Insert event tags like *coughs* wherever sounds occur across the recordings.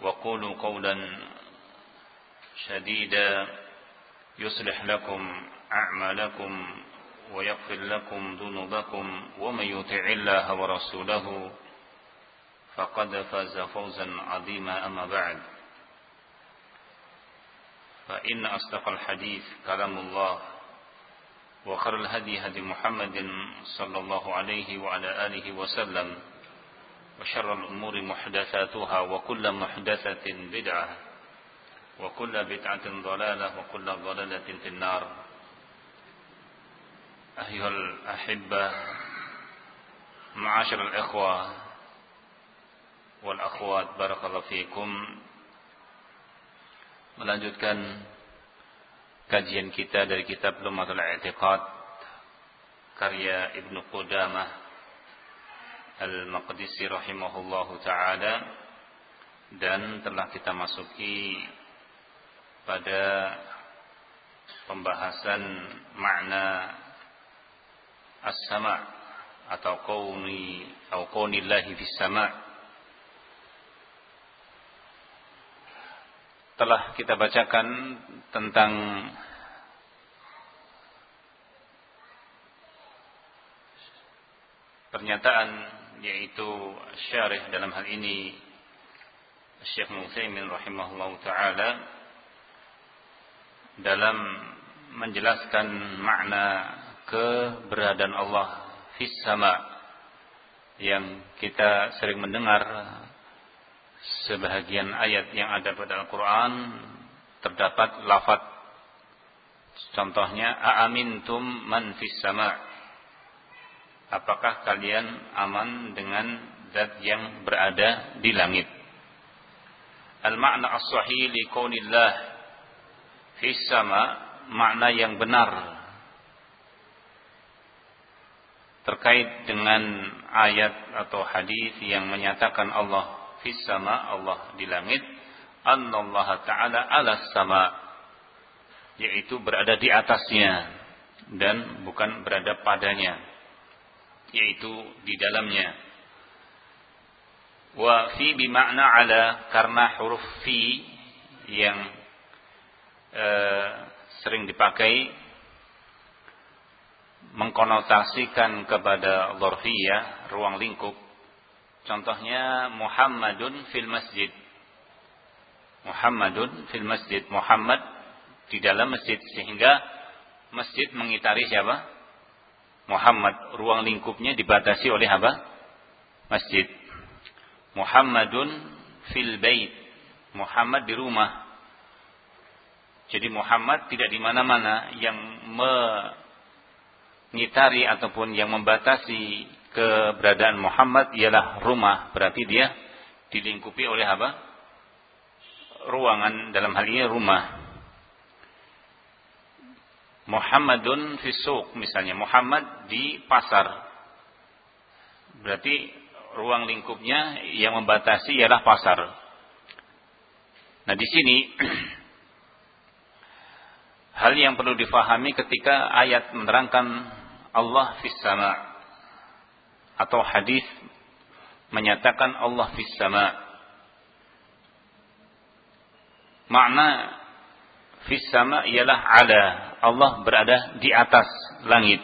وقولوا قولا شديدا يصلح لكم أعمالكم ويغفر لكم ذنوبكم ومن يطع الله ورسوله فقد فاز فوزا عظيما أما بعد. فإن أصدق الحديث كلام الله وخر الهدي هدي محمد صلى الله عليه وعلى آله وسلم. وشر الأمور محدثاتها وكل محدثة بدعة وكل بدعة ضلالة وكل ضلالة في النار. أيها الأحبة معاشر الإخوة والأخوات بارك الله فيكم. Melanjutkan kajian kita dari kitab Lumatul I'tiqad karya Ibnu Qudamah. Al-Maqdisi rahimahullahu taala dan telah kita masuki pada pembahasan makna as-sama atau kauni atau kaunillahi fis sama' telah kita bacakan tentang pernyataan yaitu syarih dalam hal ini Syekh Mutsaimin rahimahullah taala dalam menjelaskan makna keberadaan Allah fis sama yang kita sering mendengar sebahagian ayat yang ada pada Al-Quran terdapat lafat contohnya aamintum man fis sama apakah kalian aman dengan zat yang berada di langit? Al-makna as-sahih li kaunillah. Fis sama makna yang benar. Terkait dengan ayat atau hadis yang menyatakan Allah fis sama Allah di langit annallaha ta'ala ala sama yaitu berada di atasnya dan bukan berada padanya yaitu di dalamnya wa fi bimakna ala karena huruf fi yang uh, sering dipakai mengkonotasikan kepada dzarfiyah ruang lingkup Contohnya Muhammadun fil masjid. Muhammadun fil masjid. Muhammad di dalam masjid sehingga masjid mengitari siapa? Muhammad. Ruang lingkupnya dibatasi oleh apa? Masjid. Muhammadun fil bait. Muhammad di rumah. Jadi Muhammad tidak di mana-mana yang mengitari ataupun yang membatasi keberadaan Muhammad ialah rumah. Berarti dia dilingkupi oleh apa? Ruangan dalam hal ini rumah. Muhammadun fisuk misalnya. Muhammad di pasar. Berarti ruang lingkupnya yang membatasi ialah pasar. Nah di sini *clears throat* hal yang perlu difahami ketika ayat menerangkan Allah fis sama' atau hadis menyatakan Allah fis sama. Makna fis sama ialah ada. Allah berada di atas langit.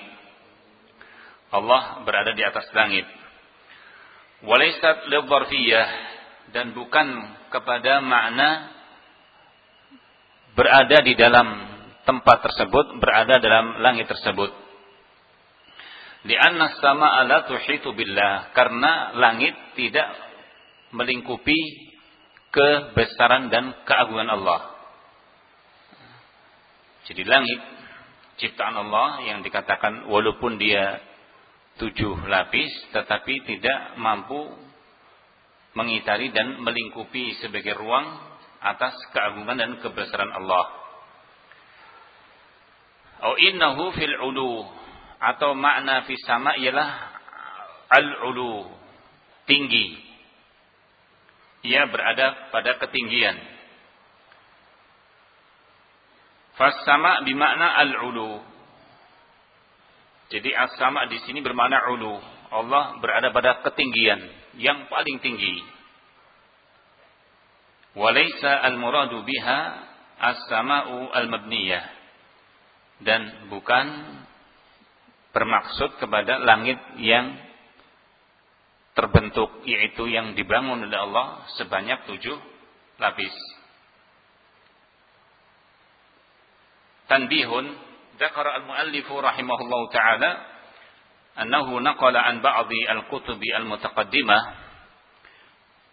Allah berada di atas langit. Walaysat lidharfiyah dan bukan kepada makna berada di dalam tempat tersebut, berada dalam langit tersebut. Lianna sama ala tuhitu billah. Karena langit tidak melingkupi kebesaran dan keagungan Allah. Jadi langit ciptaan Allah yang dikatakan walaupun dia tujuh lapis tetapi tidak mampu mengitari dan melingkupi sebagai ruang atas keagungan dan kebesaran Allah. Au innahu fil ulu atau makna fi sama ialah al-ulu tinggi. Ia berada pada ketinggian. Fas sama bermakna al-ulu. Jadi as-sama di sini bermakna ulu. Allah berada pada ketinggian yang paling tinggi. Walaysa al-muradu biha as-sama'u al-mabniyah. Dan bukan bermaksud kepada langit yang terbentuk yaitu yang dibangun oleh Allah sebanyak tujuh lapis. Tanbihun. Zakar al-muallifu rahimahullah ta'ala annahu naqala an ba'dhi al-kutubi al-mutaqaddimah.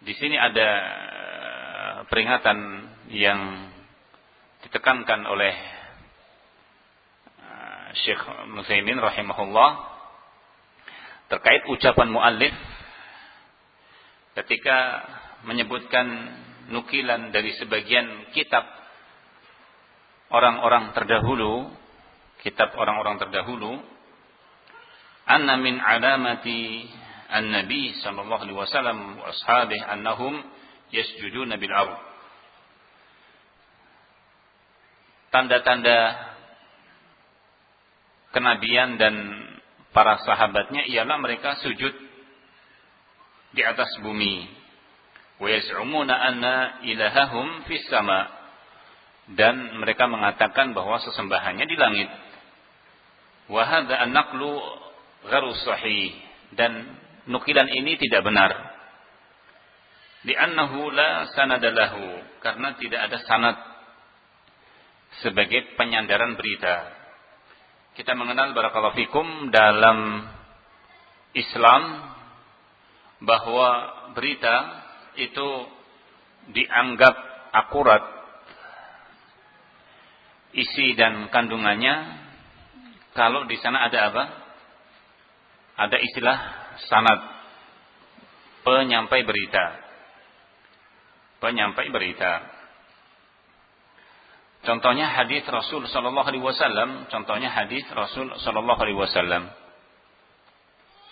Di sini ada peringatan yang ditekankan oleh Syekh Musaimin rahimahullah terkait ucapan muallif ketika menyebutkan nukilan dari sebagian kitab orang-orang terdahulu, kitab orang-orang terdahulu, anna min alamati an-nabi sallallahu alaihi wasallam wa ashabihi annahum yasjuduna bil ardh. Tanda-tanda kenabian dan para sahabatnya ialah mereka sujud di atas bumi. Wa yaz'umuna anna ilahahum fis sama. Dan mereka mengatakan bahwa sesembahannya di langit. Wa hadza an-naqlu dan nukilan ini tidak benar. Li'annahu la sanadalahu karena tidak ada sanad sebagai penyandaran berita kita mengenal barakallahu fikum dalam Islam bahwa berita itu dianggap akurat isi dan kandungannya kalau di sana ada apa? Ada istilah sanad penyampai berita. Penyampai berita. Contohnya hadis Rasul Shallallahu Alaihi Wasallam. Contohnya hadis Rasul Shallallahu Alaihi Wasallam.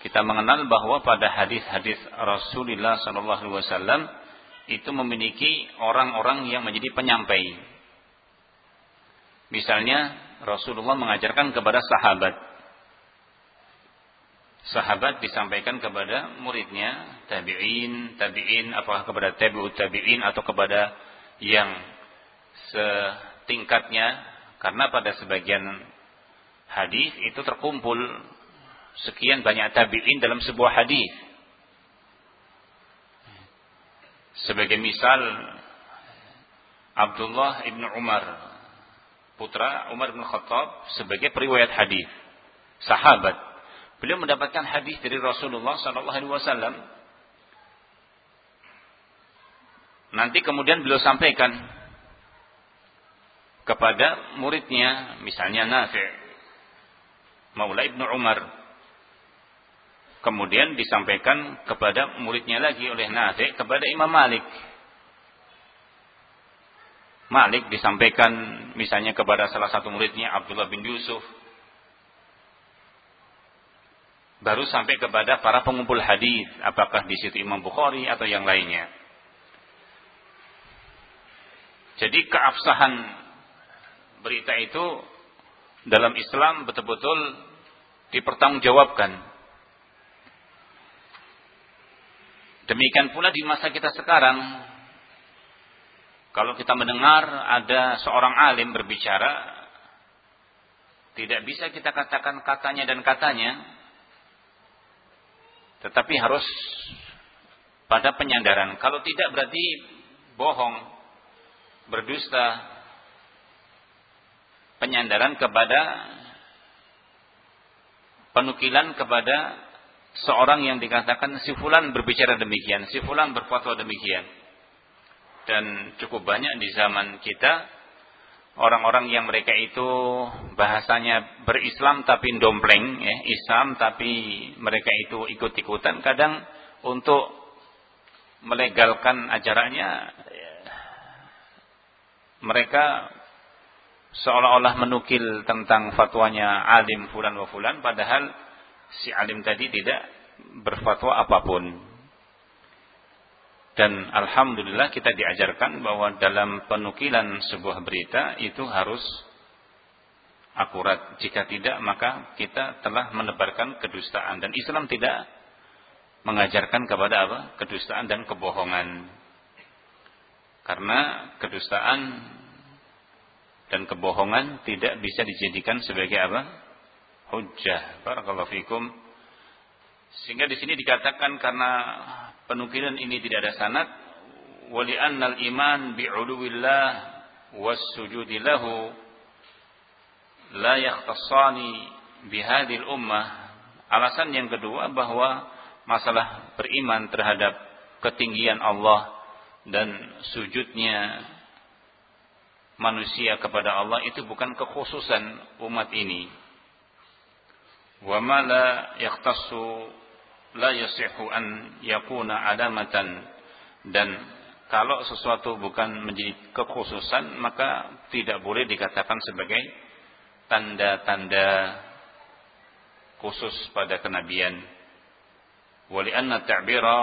Kita mengenal bahwa pada hadis-hadis Rasulullah Shallallahu Alaihi Wasallam itu memiliki orang-orang yang menjadi penyampai. Misalnya Rasulullah mengajarkan kepada sahabat. Sahabat disampaikan kepada muridnya, tabi'in, tabi'in, apakah kepada tabi'ut tabi'in atau kepada yang se tingkatnya karena pada sebagian hadis itu terkumpul sekian banyak tabi'in dalam sebuah hadis. Sebagai misal Abdullah ibn Umar putra Umar bin Khattab sebagai periwayat hadis sahabat. Beliau mendapatkan hadis dari Rasulullah sallallahu alaihi wasallam. Nanti kemudian beliau sampaikan kepada muridnya misalnya Nafi' Maula Ibnu Umar. Kemudian disampaikan kepada muridnya lagi oleh Nafi' kepada Imam Malik Malik disampaikan misalnya kepada salah satu muridnya Abdullah bin Yusuf baru sampai kepada para pengumpul hadis apakah di situ Imam Bukhari atau yang lainnya jadi keabsahan berita itu dalam Islam betul-betul dipertanggungjawabkan. Demikian pula di masa kita sekarang, kalau kita mendengar ada seorang alim berbicara, tidak bisa kita katakan katanya dan katanya, tetapi harus pada penyandaran. Kalau tidak berarti bohong, berdusta, penyandaran kepada penukilan kepada seorang yang dikatakan si fulan berbicara demikian, si fulan berfatwa demikian. Dan cukup banyak di zaman kita orang-orang yang mereka itu bahasanya berislam tapi dompleng ya, Islam tapi mereka itu ikut-ikutan kadang untuk melegalkan ajarannya ya, mereka seolah-olah menukil tentang fatwanya alim fulan wa fulan padahal si alim tadi tidak berfatwa apa pun. Dan alhamdulillah kita diajarkan bahwa dalam penukilan sebuah berita itu harus akurat. Jika tidak maka kita telah menebarkan kedustaan dan Islam tidak mengajarkan kepada apa? kedustaan dan kebohongan. Karena kedustaan dan kebohongan tidak bisa dijadikan sebagai apa? hujjah. Barakallahu fikum. Sehingga di sini dikatakan karena penukilan ini tidak ada sanad wali annal iman bi'uluwillah was sujudi lahu la yakhtassani bihadil ummah. Alasan yang kedua bahwa masalah beriman terhadap ketinggian Allah dan sujudnya manusia kepada Allah itu bukan kekhususan umat ini. Wa ma la yaqtassu la yasihu an yakuna alamatan dan kalau sesuatu bukan menjadi kekhususan maka tidak boleh dikatakan sebagai tanda-tanda khusus pada kenabian. Wali anna ta'bira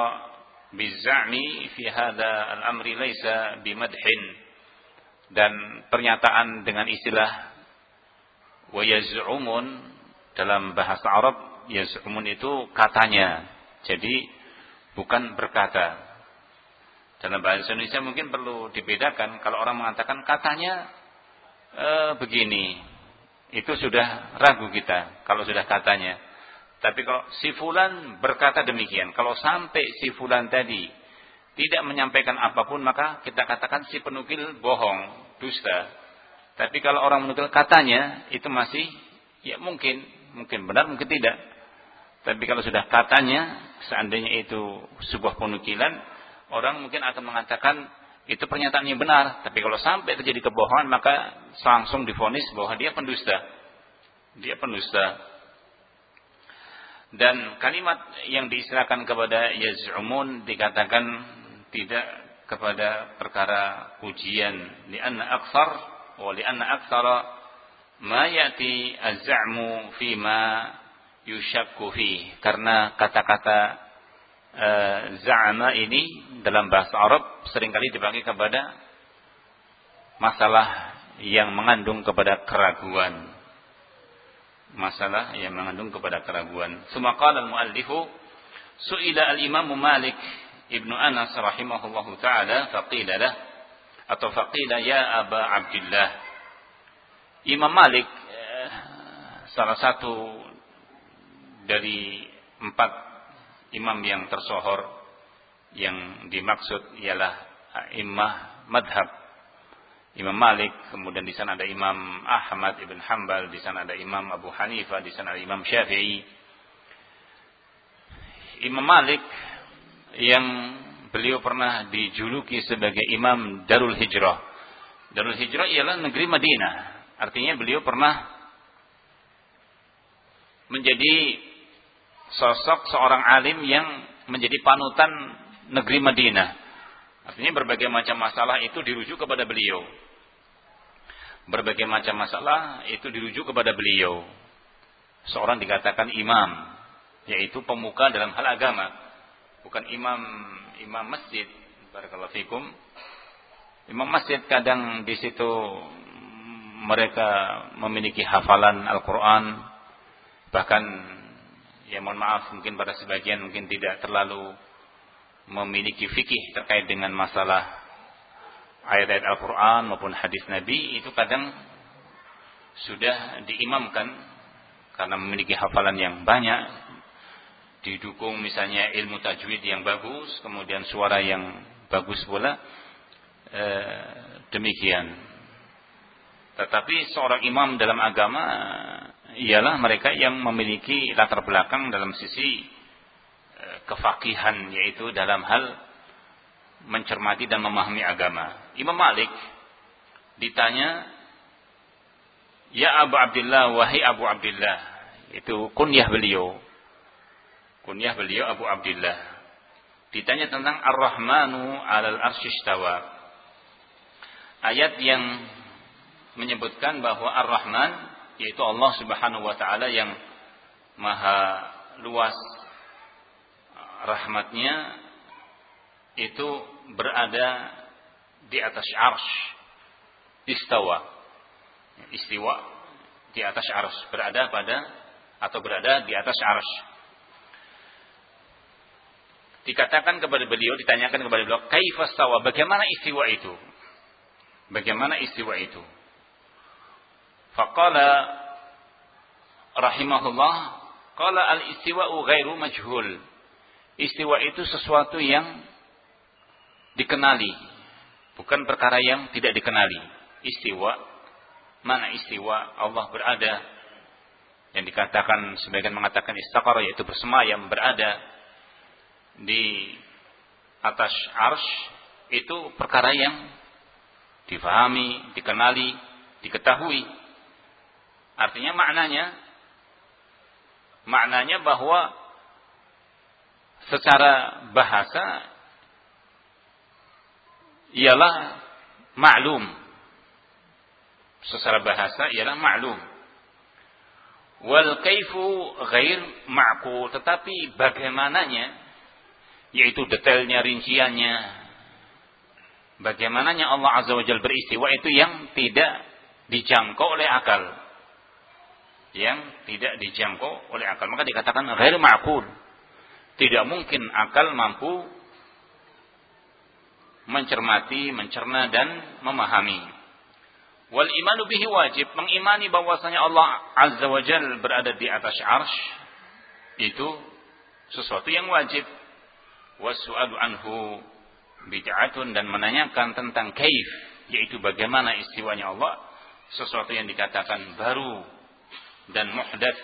bizami fi hadha al-amri laysa bimadhin dan pernyataan dengan istilah wa yaz'umun dalam bahasa Arab yaz'umun itu katanya. Jadi bukan berkata. Dalam bahasa Indonesia mungkin perlu dibedakan kalau orang mengatakan katanya e, begini. Itu sudah ragu kita kalau sudah katanya. Tapi kalau si fulan berkata demikian, kalau sampai si fulan tadi tidak menyampaikan apa pun maka kita katakan si penukil bohong, dusta. Tapi kalau orang menukil katanya itu masih ya mungkin, mungkin benar, mungkin tidak. Tapi kalau sudah katanya seandainya itu sebuah penukilan, orang mungkin akan mengatakan itu pernyataannya benar. Tapi kalau sampai terjadi kebohongan maka langsung difonis bahwa dia pendusta. Dia pendusta. Dan kalimat yang diistilahkan kepada yaz'umun dikatakan tidak kepada perkara pujian lianna aktsar wa lianna aktsara ma yati az-za'mu fi ma yushakku fi. Karena kata-kata e, za'ama ini dalam bahasa Arab sering kali dipakai kepada masalah yang mengandung kepada keraguan. Masalah yang mengandung kepada keraguan. Sumaqala al-muallifu su'ila al-Imam Malik Ibnu Anas rahimahullahu taala faqila lah atau faqila ya Aba Abdullah Imam Malik eh, salah satu dari empat imam yang tersohor yang dimaksud ialah imam madhab Imam Malik, kemudian di sana ada Imam Ahmad ibn Hambal, di sana ada Imam Abu Hanifah, di sana ada Imam Syafi'i. Imam Malik yang beliau pernah dijuluki sebagai imam Darul Hijrah. Darul Hijrah ialah negeri Madinah. Artinya beliau pernah menjadi sosok seorang alim yang menjadi panutan negeri Madinah. Artinya berbagai macam masalah itu dirujuk kepada beliau. Berbagai macam masalah itu dirujuk kepada beliau. Seorang dikatakan imam, yaitu pemuka dalam hal agama bukan imam imam masjid barakallahu fikum imam masjid kadang di situ mereka memiliki hafalan Al-Qur'an bahkan ya mohon maaf mungkin pada sebagian mungkin tidak terlalu memiliki fikih terkait dengan masalah ayat-ayat Al-Quran maupun hadis Nabi itu kadang sudah diimamkan karena memiliki hafalan yang banyak didukung misalnya ilmu tajwid yang bagus, kemudian suara yang bagus pula, e, demikian. Tetapi seorang imam dalam agama ialah mereka yang memiliki latar belakang dalam sisi e, kefakihan yaitu dalam hal mencermati dan memahami agama. Imam Malik ditanya, "Ya Abu Abdullah, wahai Abu Abdullah." Itu kunyah beliau Kunyah beliau Abu Abdullah. Ditanya tentang Ar-Rahmanu alal arsyistawa. Ayat yang menyebutkan bahwa Ar-Rahman yaitu Allah Subhanahu wa taala yang maha luas rahmatnya itu berada di atas arsy istawa istiwa di atas arsy berada pada atau berada di atas arsy dikatakan kepada beliau, ditanyakan kepada beliau, kaifastawa, bagaimana istiwa itu? Bagaimana istiwa itu? Faqala rahimahullah, qala al-istiwa'u ghairu majhul. Istiwa itu sesuatu yang dikenali, bukan perkara yang tidak dikenali. Istiwa, mana istiwa Allah berada yang dikatakan sebagian mengatakan istaqara yaitu bersemayam berada di atas arsh itu perkara yang difahami, dikenali, diketahui. Artinya maknanya maknanya bahwa secara bahasa ialah maklum. Secara bahasa ialah maklum. Wal kaifu ghair ma'qul, tetapi bagaimananya yaitu detailnya, rinciannya. Bagaimananya Allah Azza wa Jalla beristiwa itu yang tidak dijangkau oleh akal. Yang tidak dijangkau oleh akal. Maka dikatakan ghair ma'qul. Tidak mungkin akal mampu mencermati, mencerna dan memahami. Wal imanu bihi wajib. Mengimani bahwasanya Allah Azza wa Jalla berada di atas arsy itu sesuatu yang wajib. Wasu'alu anhu bid'atun. Dan menanyakan tentang kaif. Yaitu bagaimana istiwanya Allah. Sesuatu yang dikatakan baru dan muhdats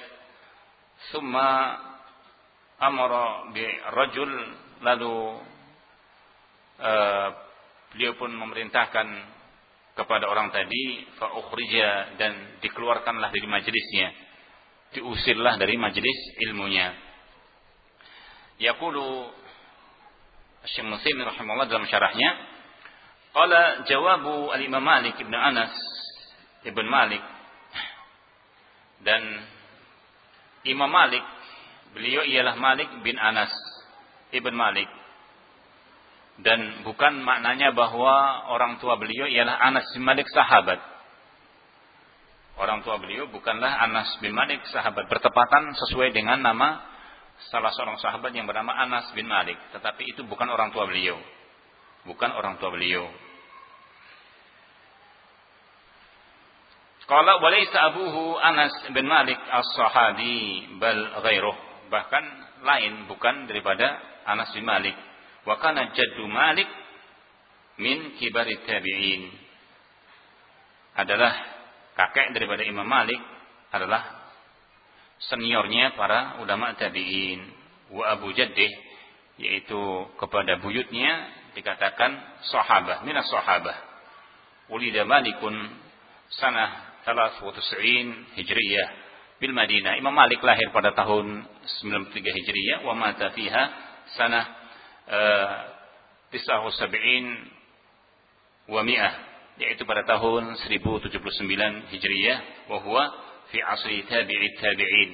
summa amara bi rajul lalu uh, beliau pun memerintahkan kepada orang tadi fa ukhrija dan dikeluarkanlah dari majelisnya diusirlah dari majelis ilmunya. Yaqulu Syekh Muslim rahimahullah dalam syarahnya qala jawabu al-Imam Malik Ibn Anas Ibn Malik dan Imam Malik beliau ialah Malik bin Anas Ibn Malik dan bukan maknanya bahwa orang tua beliau ialah Anas bin Malik sahabat orang tua beliau bukanlah Anas bin Malik sahabat bertepatan sesuai dengan nama salah seorang sahabat yang bernama Anas bin Malik, tetapi itu bukan orang tua beliau. Bukan orang tua beliau. Qala walaysa abuhu Anas bin Malik as-sahabi bal ghairuh. Bahkan lain bukan daripada Anas bin Malik. Wa kana jaddu Malik min kibari tabi'in. Adalah kakek daripada Imam Malik adalah seniornya para ulama tabi'in wa Abu Jaddih yaitu kepada buyutnya dikatakan sahabah minas sahabah ulida malikun sanah 93 Hijriyah bil Madinah. Imam Malik lahir pada tahun 93 Hijriyah wa mata fiha sanah uh, 79 wa mi'ah. Yaitu pada tahun 1079 Hijriyah wa huwa fi asri tabi'it tabi'in.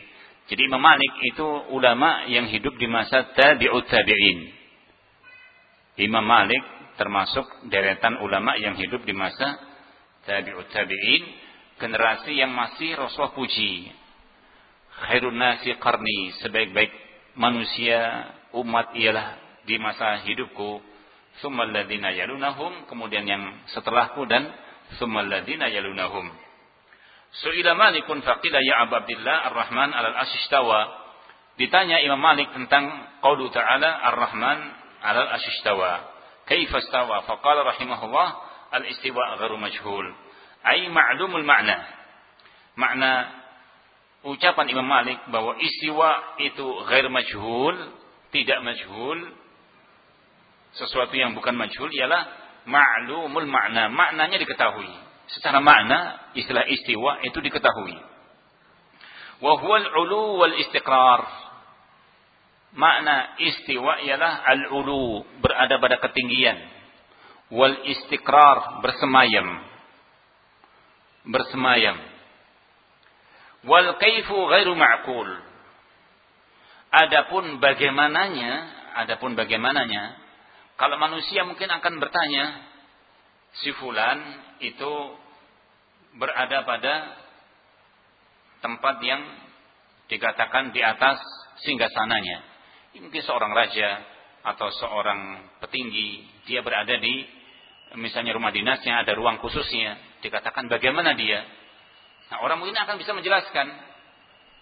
Jadi Imam Malik itu ulama yang hidup di masa tabi'ut tabi'in. Imam Malik termasuk deretan ulama yang hidup di masa tabi'ut tabi'in, generasi yang masih Rasulullah puji. Khairun nasi qarni, sebaik-baik manusia umat ialah di masa hidupku. Summal ladina yalunahum, kemudian yang setelahku dan summal ladina yalunahum. Su'ila Malikun faqila ya Abdullah Ar-Rahman alal asyistawa. Ditanya Imam Malik tentang qaulu ta'ala Ar-Rahman 'alal asyistawa. Kaifa istawa? Faqala rahimahullah al-istiwa ghairu majhul. Ai ma'lumul ma'na. Makna ucapan Imam Malik bahwa istiwa itu ghair majhul, tidak majhul, sesuatu yang bukan majhul ialah ma'lumul makna. Maknanya diketahui. Secara makna istilah istiwa itu diketahui. Wa huwal ulu wal istiqrar makna istiwa ialah al-ulu, berada pada ketinggian. Wal istiqrar, bersemayam. Bersemayam. Wal kaifu ghairu ma'kul. Adapun bagaimananya, adapun bagaimananya, kalau manusia mungkin akan bertanya, si fulan itu berada pada tempat yang dikatakan di atas singgah sananya mungkin seorang raja atau seorang petinggi dia berada di misalnya rumah dinasnya ada ruang khususnya dikatakan bagaimana dia? Nah orang mungkin akan bisa menjelaskan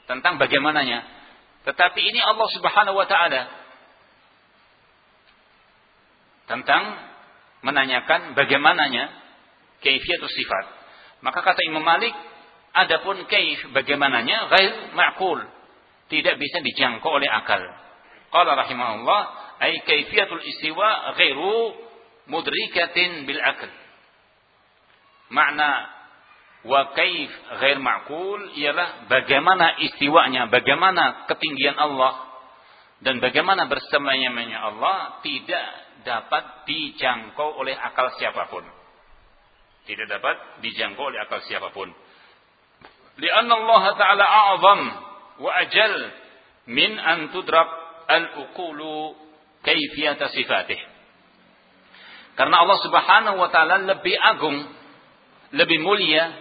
tentang bagaimananya. Tetapi ini Allah Subhanahu wa taala tentang menanyakan bagaimananya kaifiatus sifat. Maka kata Imam Malik adapun kaif bagaimananya ghair ma'qul tidak bisa dijangkau oleh akal. Qala rahimahullah ay kaifiyatul istiwa ghairu mudrikatin bil akl. Makna wa kaif ghair ma'kul ialah bagaimana istiwanya, bagaimana ketinggian Allah dan bagaimana bersamanya Allah tidak dapat dijangkau oleh akal siapa pun. Tidak dapat dijangkau oleh akal siapa pun. Lianna Allah Ta'ala a'zam wa ajal min an tudrak al-uqulu kaifiyata sifatih. Karena Allah Subhanahu wa taala lebih agung, lebih mulia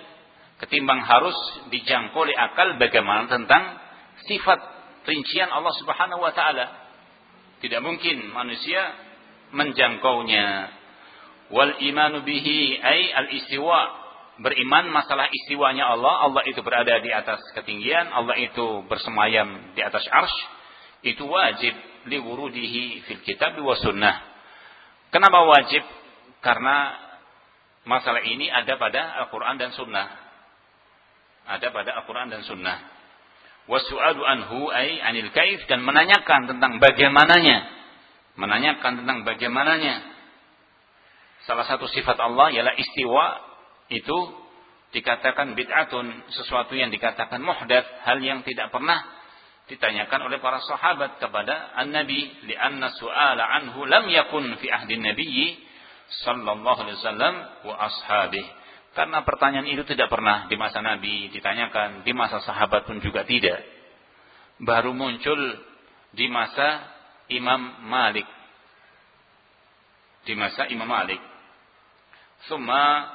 ketimbang harus dijangkau oleh akal bagaimana tentang sifat rincian Allah Subhanahu wa taala. Tidak mungkin manusia menjangkaunya. Wal imanu bihi ay al istiwa. Beriman masalah istiwanya Allah, Allah itu berada di atas ketinggian, Allah itu bersemayam di atas arsy itu wajib liwurudihi fil kitab wa sunnah. Kenapa wajib? Karena masalah ini ada pada Al-Quran dan Sunnah. Ada pada Al-Quran dan Sunnah. Wasu'alu anhu ay anil kaif dan menanyakan tentang bagaimananya. Menanyakan tentang bagaimananya. Salah satu sifat Allah ialah istiwa itu dikatakan bid'atun sesuatu yang dikatakan muhdath hal yang tidak pernah ditanyakan oleh para sahabat kepada an-nabi li'anna su'ala anhu lam yakun fi ahdi nabi sallallahu alaihi wasallam wa karena pertanyaan itu tidak pernah di masa nabi ditanyakan di masa sahabat pun juga tidak. Baru muncul di masa Imam Malik. Di masa Imam Malik. Summa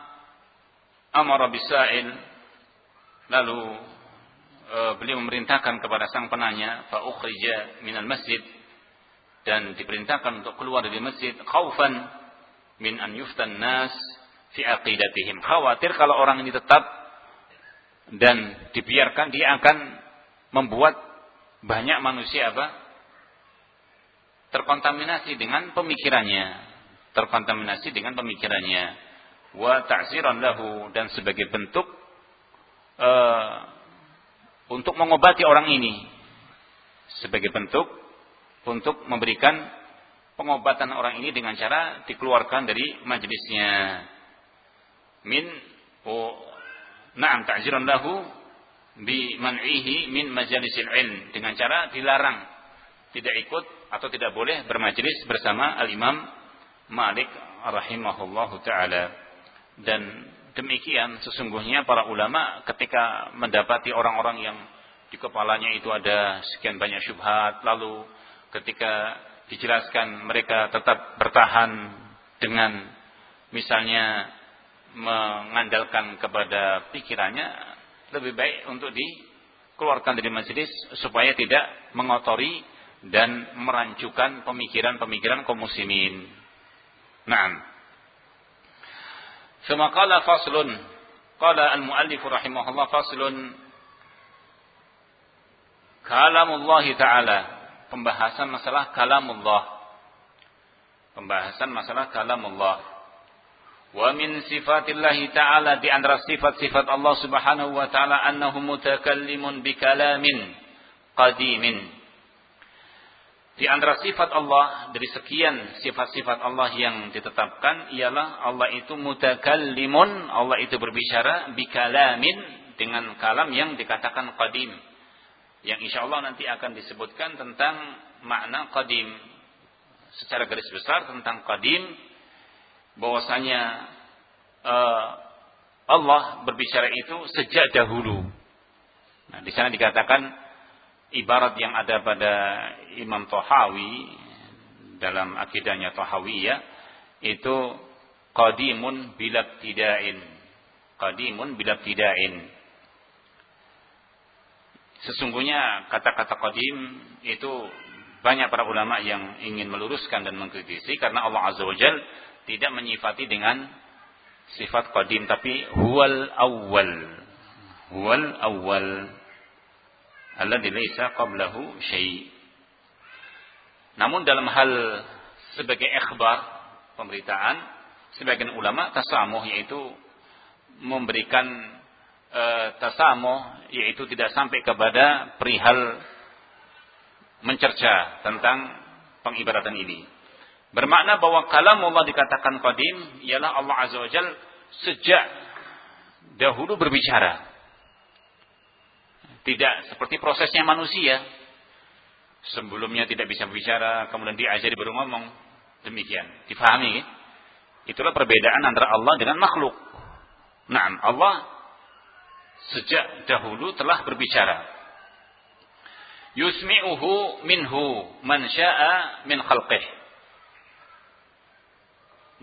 amara bisail lalu Eh, beliau memerintahkan kepada sang penanya fa ukhrija minal masjid. Dan diperintahkan untuk keluar dari masjid khaufan min an yuftan nas fi aqidatihim. Khawatir kalau orang ini tetap dan dibiarkan dia akan membuat banyak manusia apa? terkontaminasi dengan pemikirannya. Terkontaminasi dengan pemikirannya. Wa ta'ziran lahu dan sebagai bentuk uh, untuk mengobati orang ini. Sebagai bentuk untuk memberikan pengobatan orang ini dengan cara dikeluarkan dari majelisnya min oh na'am ta'ziran lahu bi man'ihi min majalisil ilm. Dengan cara dilarang tidak ikut atau tidak boleh bermajelis bersama al-Imam Malik rahimahullahu taala. Dan Demikian sesungguhnya para ulama ketika mendapati orang-orang yang di kepalanya itu ada sekian banyak syubhat lalu ketika dijelaskan mereka tetap bertahan dengan misalnya mengandalkan kepada pikirannya lebih baik untuk dikeluarkan dari majelis supaya tidak mengotori dan merancukan pemikiran-pemikiran kaum muslimin. Naam. Thumma qala faslun qala al-muallif rahimahullah faslun kalamullah ta'ala pembahasan masalah kalamullah. Pembahasan masalah kalamullah. Wa min sifatillahi ta'ala di antara sifat-sifat Allah Subhanahu wa taala annahu mutakallimun bi kalamin qadimin. Di antara sifat Allah dari sekian sifat-sifat Allah yang ditetapkan ialah Allah itu mutakallimun, Allah itu berbicara bikalamin dengan kalam yang dikatakan qadim. Yang insya Allah nanti akan disebutkan tentang makna qadim. Secara garis besar tentang qadim bahwasanya uh, Allah berbicara itu sejak dahulu. Nah, di sana dikatakan ibarat yang ada pada Imam Tohawi dalam akidahnya Tohawiyah itu qadimun bila tidain qadimun bila tidain sesungguhnya kata-kata qadim itu banyak para ulama yang ingin meluruskan dan mengkritisi karena Allah Azza wa Jal tidak menyifati dengan sifat qadim tapi huwal awwal huwal awwal alladzi laisa qablahu syai. Namun dalam hal sebagai ikhbar pemberitaan sebagian ulama tasamuh yaitu memberikan e, tasamuh yaitu tidak sampai kepada perihal mencerca tentang pengibaratan ini. Bermakna bahwa kalam Allah dikatakan qadim ialah Allah Azza wa sejak dahulu berbicara. Tidak seperti prosesnya manusia. Sebelumnya tidak bisa berbicara, kemudian diajari baru ngomong. Demikian. Difahami? Itulah perbedaan antara Allah dengan makhluk. Nah, Allah sejak dahulu telah berbicara. Yusmi'uhu minhu man sya'a min khalqih.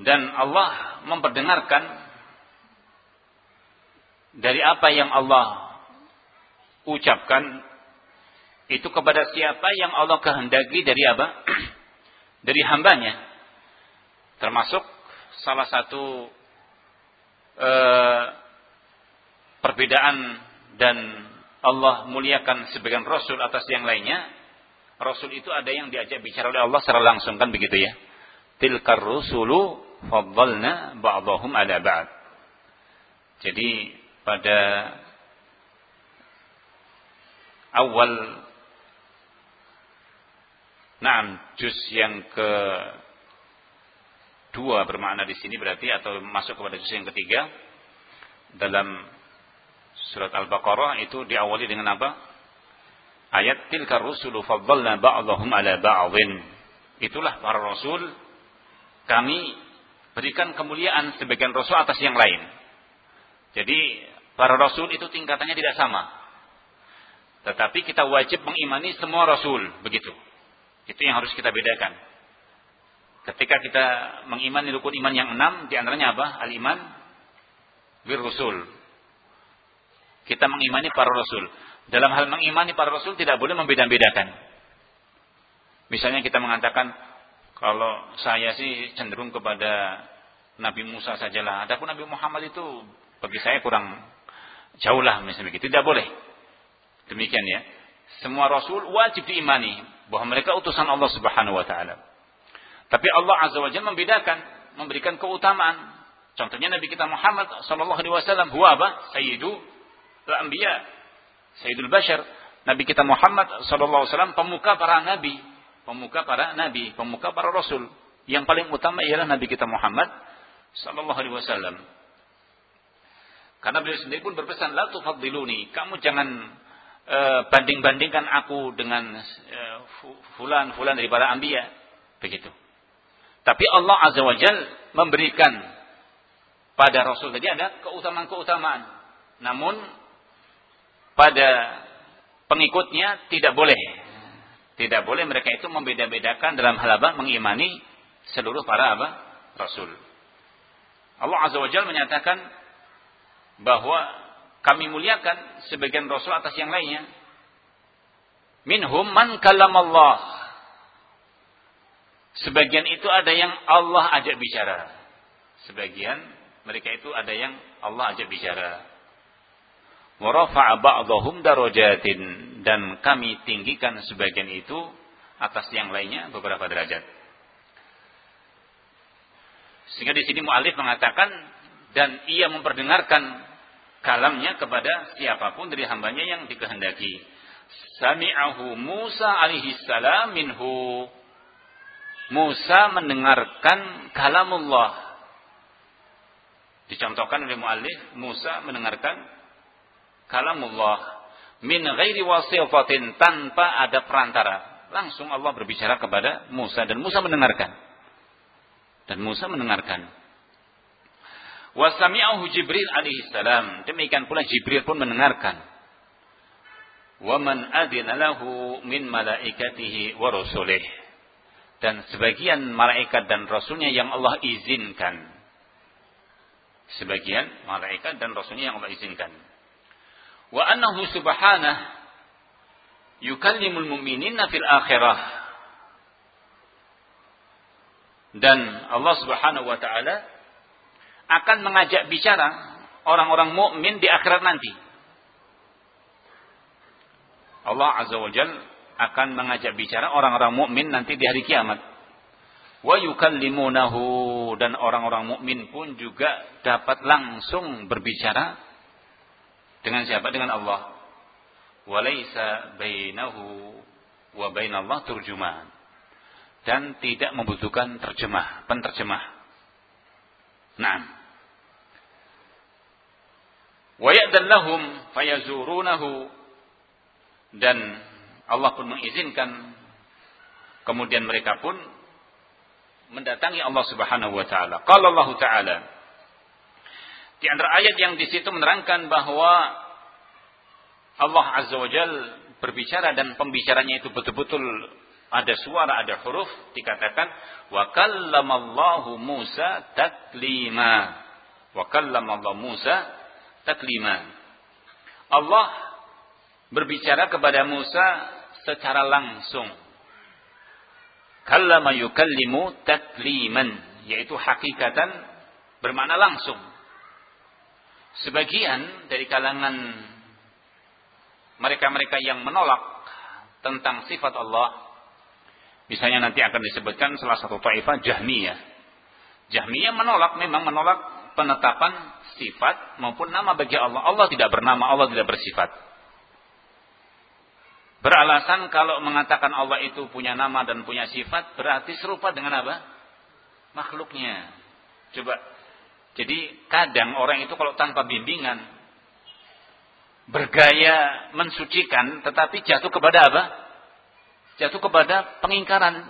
Dan Allah memperdengarkan dari apa yang Allah ucapkan itu kepada siapa yang Allah kehendaki dari apa? *clears throat* dari hambanya. Termasuk salah satu uh, perbedaan dan Allah muliakan sebagian Rasul atas yang lainnya. Rasul itu ada yang diajak bicara oleh Allah secara langsung kan begitu ya. Tilkar rusulu faddalna ba'dahum ala ba'd. Jadi pada awal Nah, juz yang ke dua bermakna di sini berarti atau masuk kepada juz yang ketiga dalam surat Al-Baqarah itu diawali dengan apa? Ayat tilkar rusulu faddalna ba'dahum ala ba'dhin. Itulah para rasul kami berikan kemuliaan sebagian rasul atas yang lain. Jadi para rasul itu tingkatannya tidak sama. Tetapi kita wajib mengimani semua rasul, begitu. Itu yang harus kita bedakan. Ketika kita mengimani rukun iman yang enam, di antaranya apa? Al-iman bir rasul. Kita mengimani para rasul. Dalam hal mengimani para rasul tidak boleh membeda-bedakan. Misalnya kita mengatakan kalau saya sih cenderung kepada Nabi Musa sajalah. Adapun Nabi Muhammad itu bagi saya kurang jauh lah misalnya begitu. Tidak boleh. Demikian ya. Semua rasul wajib diimani bahwa mereka utusan Allah Subhanahu wa taala. Tapi Allah Azza wa Jalla membedakan, memberikan keutamaan. Contohnya Nabi kita Muhammad sallallahu alaihi wasallam huwa apa? Sayyidu al-anbiya, Sayyidul Bashar. Nabi kita Muhammad sallallahu alaihi wasallam pemuka para nabi, pemuka para nabi, pemuka para rasul. Yang paling utama ialah Nabi kita Muhammad sallallahu alaihi wasallam. Karena beliau sendiri pun berpesan la tufaddiluni, kamu jangan Eh, banding-bandingkan aku dengan uh, fulan fulan dari para anbiya begitu tapi Allah azza wajal memberikan pada rasul tadi ada keutamaan-keutamaan namun pada pengikutnya tidak boleh tidak boleh mereka itu membeda-bedakan dalam hal apa mengimani seluruh para apa rasul Allah azza wajal menyatakan bahwa kami muliakan sebagian rasul atas yang lainnya. Minhum man Allah. Sebagian itu ada yang Allah ajak bicara. Sebagian mereka itu ada yang Allah ajak bicara. Wa rafa'a ba'dahum darajatin dan kami tinggikan sebagian itu atas yang lainnya beberapa derajat. Sehingga di sini mu'alif mengatakan dan ia memperdengarkan kalamnya kepada siapa pun dari hambanya yang dikehendaki. Sami'ahu Musa alaihi salam minhu. Musa mendengarkan kalamullah. Dicontohkan oleh mu'alif, Musa mendengarkan kalamullah min ghairi wasifatin tanpa ada perantara. Langsung Allah berbicara kepada Musa dan Musa mendengarkan. Dan Musa mendengarkan. Wasami'ahu Jibril alaihi salam. Demikian pula Jibril pun mendengarkan. Wa man adina lahu min malaikatihi wa rusulih. Dan sebagian malaikat dan rasulnya yang Allah izinkan. Sebagian malaikat dan rasulnya yang Allah izinkan wa annahu subhanah yukallimul mu'minina fil akhirah dan Allah Subhanahu wa taala akan mengajak bicara orang-orang mukmin di akhirat nanti. Allah Azza wa Jal akan mengajak bicara orang-orang mukmin nanti di hari kiamat. Wa yukallimunahu dan orang-orang mukmin pun juga dapat langsung berbicara dengan siapa? Dengan Allah. Walaysa bainahu wa bainallah turjuman. Dan tidak membutuhkan terjemah, penterjemah. Nah. Wa ya'dan lahum fayazurunahu dan Allah pun mengizinkan kemudian mereka pun mendatangi Allah Subhanahu wa taala. Qala Allah taala di antara ayat yang di situ menerangkan bahwa Allah Azza wa Jal berbicara dan pembicaranya itu betul-betul ada suara, ada huruf dikatakan wa kallamallahu Musa taklima. Wa kallamallahu Musa taklima. Allah berbicara kepada Musa secara langsung. Kallama yukallimu takliman, yaitu hakikatan bermakna langsung sebagian dari kalangan mereka-mereka yang menolak tentang sifat Allah misalnya nanti akan disebutkan salah satu taifah Jahmiyah. Jahmiyah menolak memang menolak penetapan sifat maupun nama bagi Allah. Allah tidak bernama Allah tidak bersifat. Beralasan kalau mengatakan Allah itu punya nama dan punya sifat berarti serupa dengan apa? Makhluknya. Coba jadi kadang orang itu kalau tanpa bimbingan bergaya mensucikan tetapi jatuh kepada apa? Jatuh kepada pengingkaran.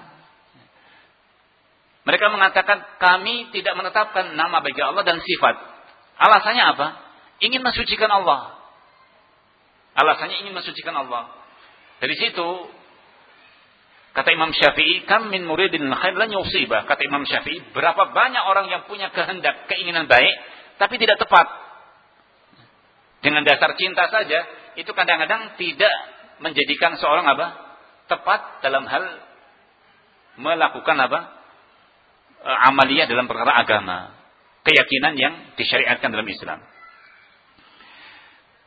Mereka mengatakan kami tidak menetapkan nama bagi Allah dan sifat. Alasannya apa? Ingin mensucikan Allah. Alasannya ingin mensucikan Allah. Dari situ Kata Imam Syafi'i, kam min muridin khair lan yusibah. Kata Imam Syafi'i, berapa banyak orang yang punya kehendak, keinginan baik, tapi tidak tepat. Dengan dasar cinta saja, itu kadang-kadang tidak menjadikan seorang apa? Tepat dalam hal melakukan apa? E, amaliyah dalam perkara agama. Keyakinan yang disyariatkan dalam Islam.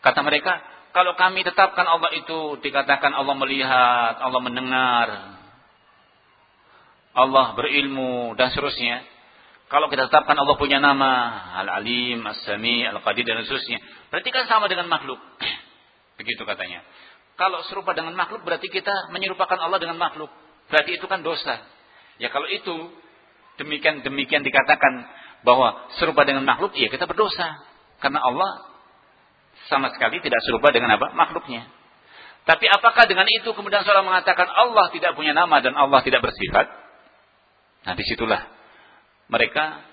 Kata mereka, kalau kami tetapkan Allah itu dikatakan Allah melihat, Allah mendengar, Allah berilmu dan seterusnya. Kalau kita tetapkan Allah punya nama, Al-Alim, As-Sami, Al-Qadir dan seterusnya, berarti kan sama dengan makhluk. *clears throat* Begitu katanya. Kalau serupa dengan makhluk berarti kita menyerupakan Allah dengan makhluk. Berarti itu kan dosa. Ya kalau itu demikian demikian dikatakan bahwa serupa dengan makhluk, ya kita berdosa. Karena Allah sama sekali tidak serupa dengan apa? Makhluknya. Tapi apakah dengan itu kemudian seorang mengatakan Allah tidak punya nama dan Allah tidak bersifat? Nah di situlah mereka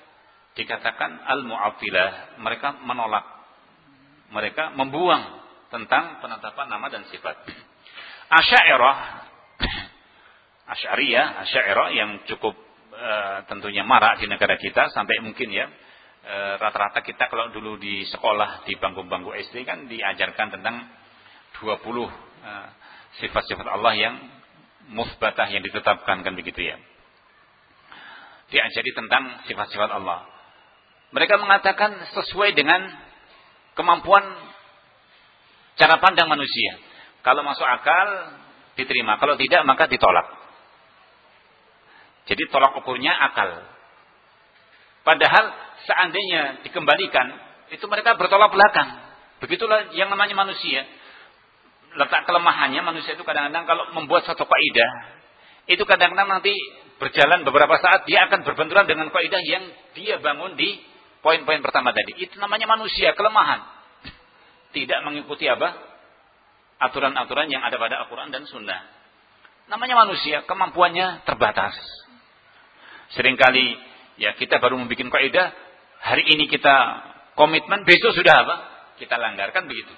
dikatakan al-mu'affilah. Mereka menolak. Mereka membuang tentang penetapan nama dan sifat. Asy'ariyah *coughs* Asy'ariyah, Asy'ariyah yang cukup e, tentunya marak di negara kita sampai mungkin ya eh, rata-rata e, kita kalau dulu di sekolah di bangku-bangku SD kan diajarkan tentang 20 e, sifat-sifat Allah yang musbatah yang ditetapkan kan begitu ya diajari tentang sifat-sifat Allah. Mereka mengatakan sesuai dengan kemampuan Cara pandang manusia. Kalau masuk akal diterima, kalau tidak maka ditolak. Jadi tolak ukurnya akal. Padahal seandainya dikembalikan, itu mereka bertolak belakang. Begitulah yang namanya manusia. Letak kelemahannya manusia itu kadang-kadang kalau membuat satu kaidah, itu kadang-kadang nanti berjalan beberapa saat dia akan berbenturan dengan kaidah yang dia bangun di poin-poin pertama tadi. Itu namanya manusia, kelemahan. Tidak mengikuti apa? aturan-aturan yang ada pada Al-Quran dan Sunnah. Namanya manusia, kemampuannya terbatas. Seringkali ya kita baru membuat kaidah, hari ini kita komitmen, besok sudah apa? Kita langgarkan begitu.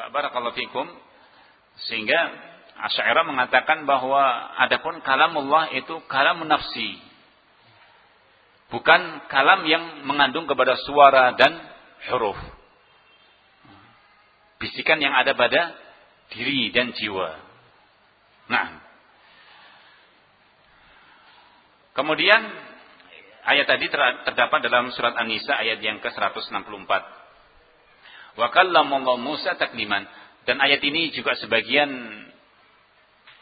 Barakallahu fikum. Sehingga Asy'ariyah mengatakan bahwa adapun kalamullah itu kalam nafsi. Bukan kalam yang mengandung kepada suara dan huruf bisikan yang ada pada diri dan jiwa. Nah, kemudian ayat tadi terdapat dalam surat An-Nisa ayat yang ke-164. Wa kallamallahu Musa takliman dan ayat ini juga sebagian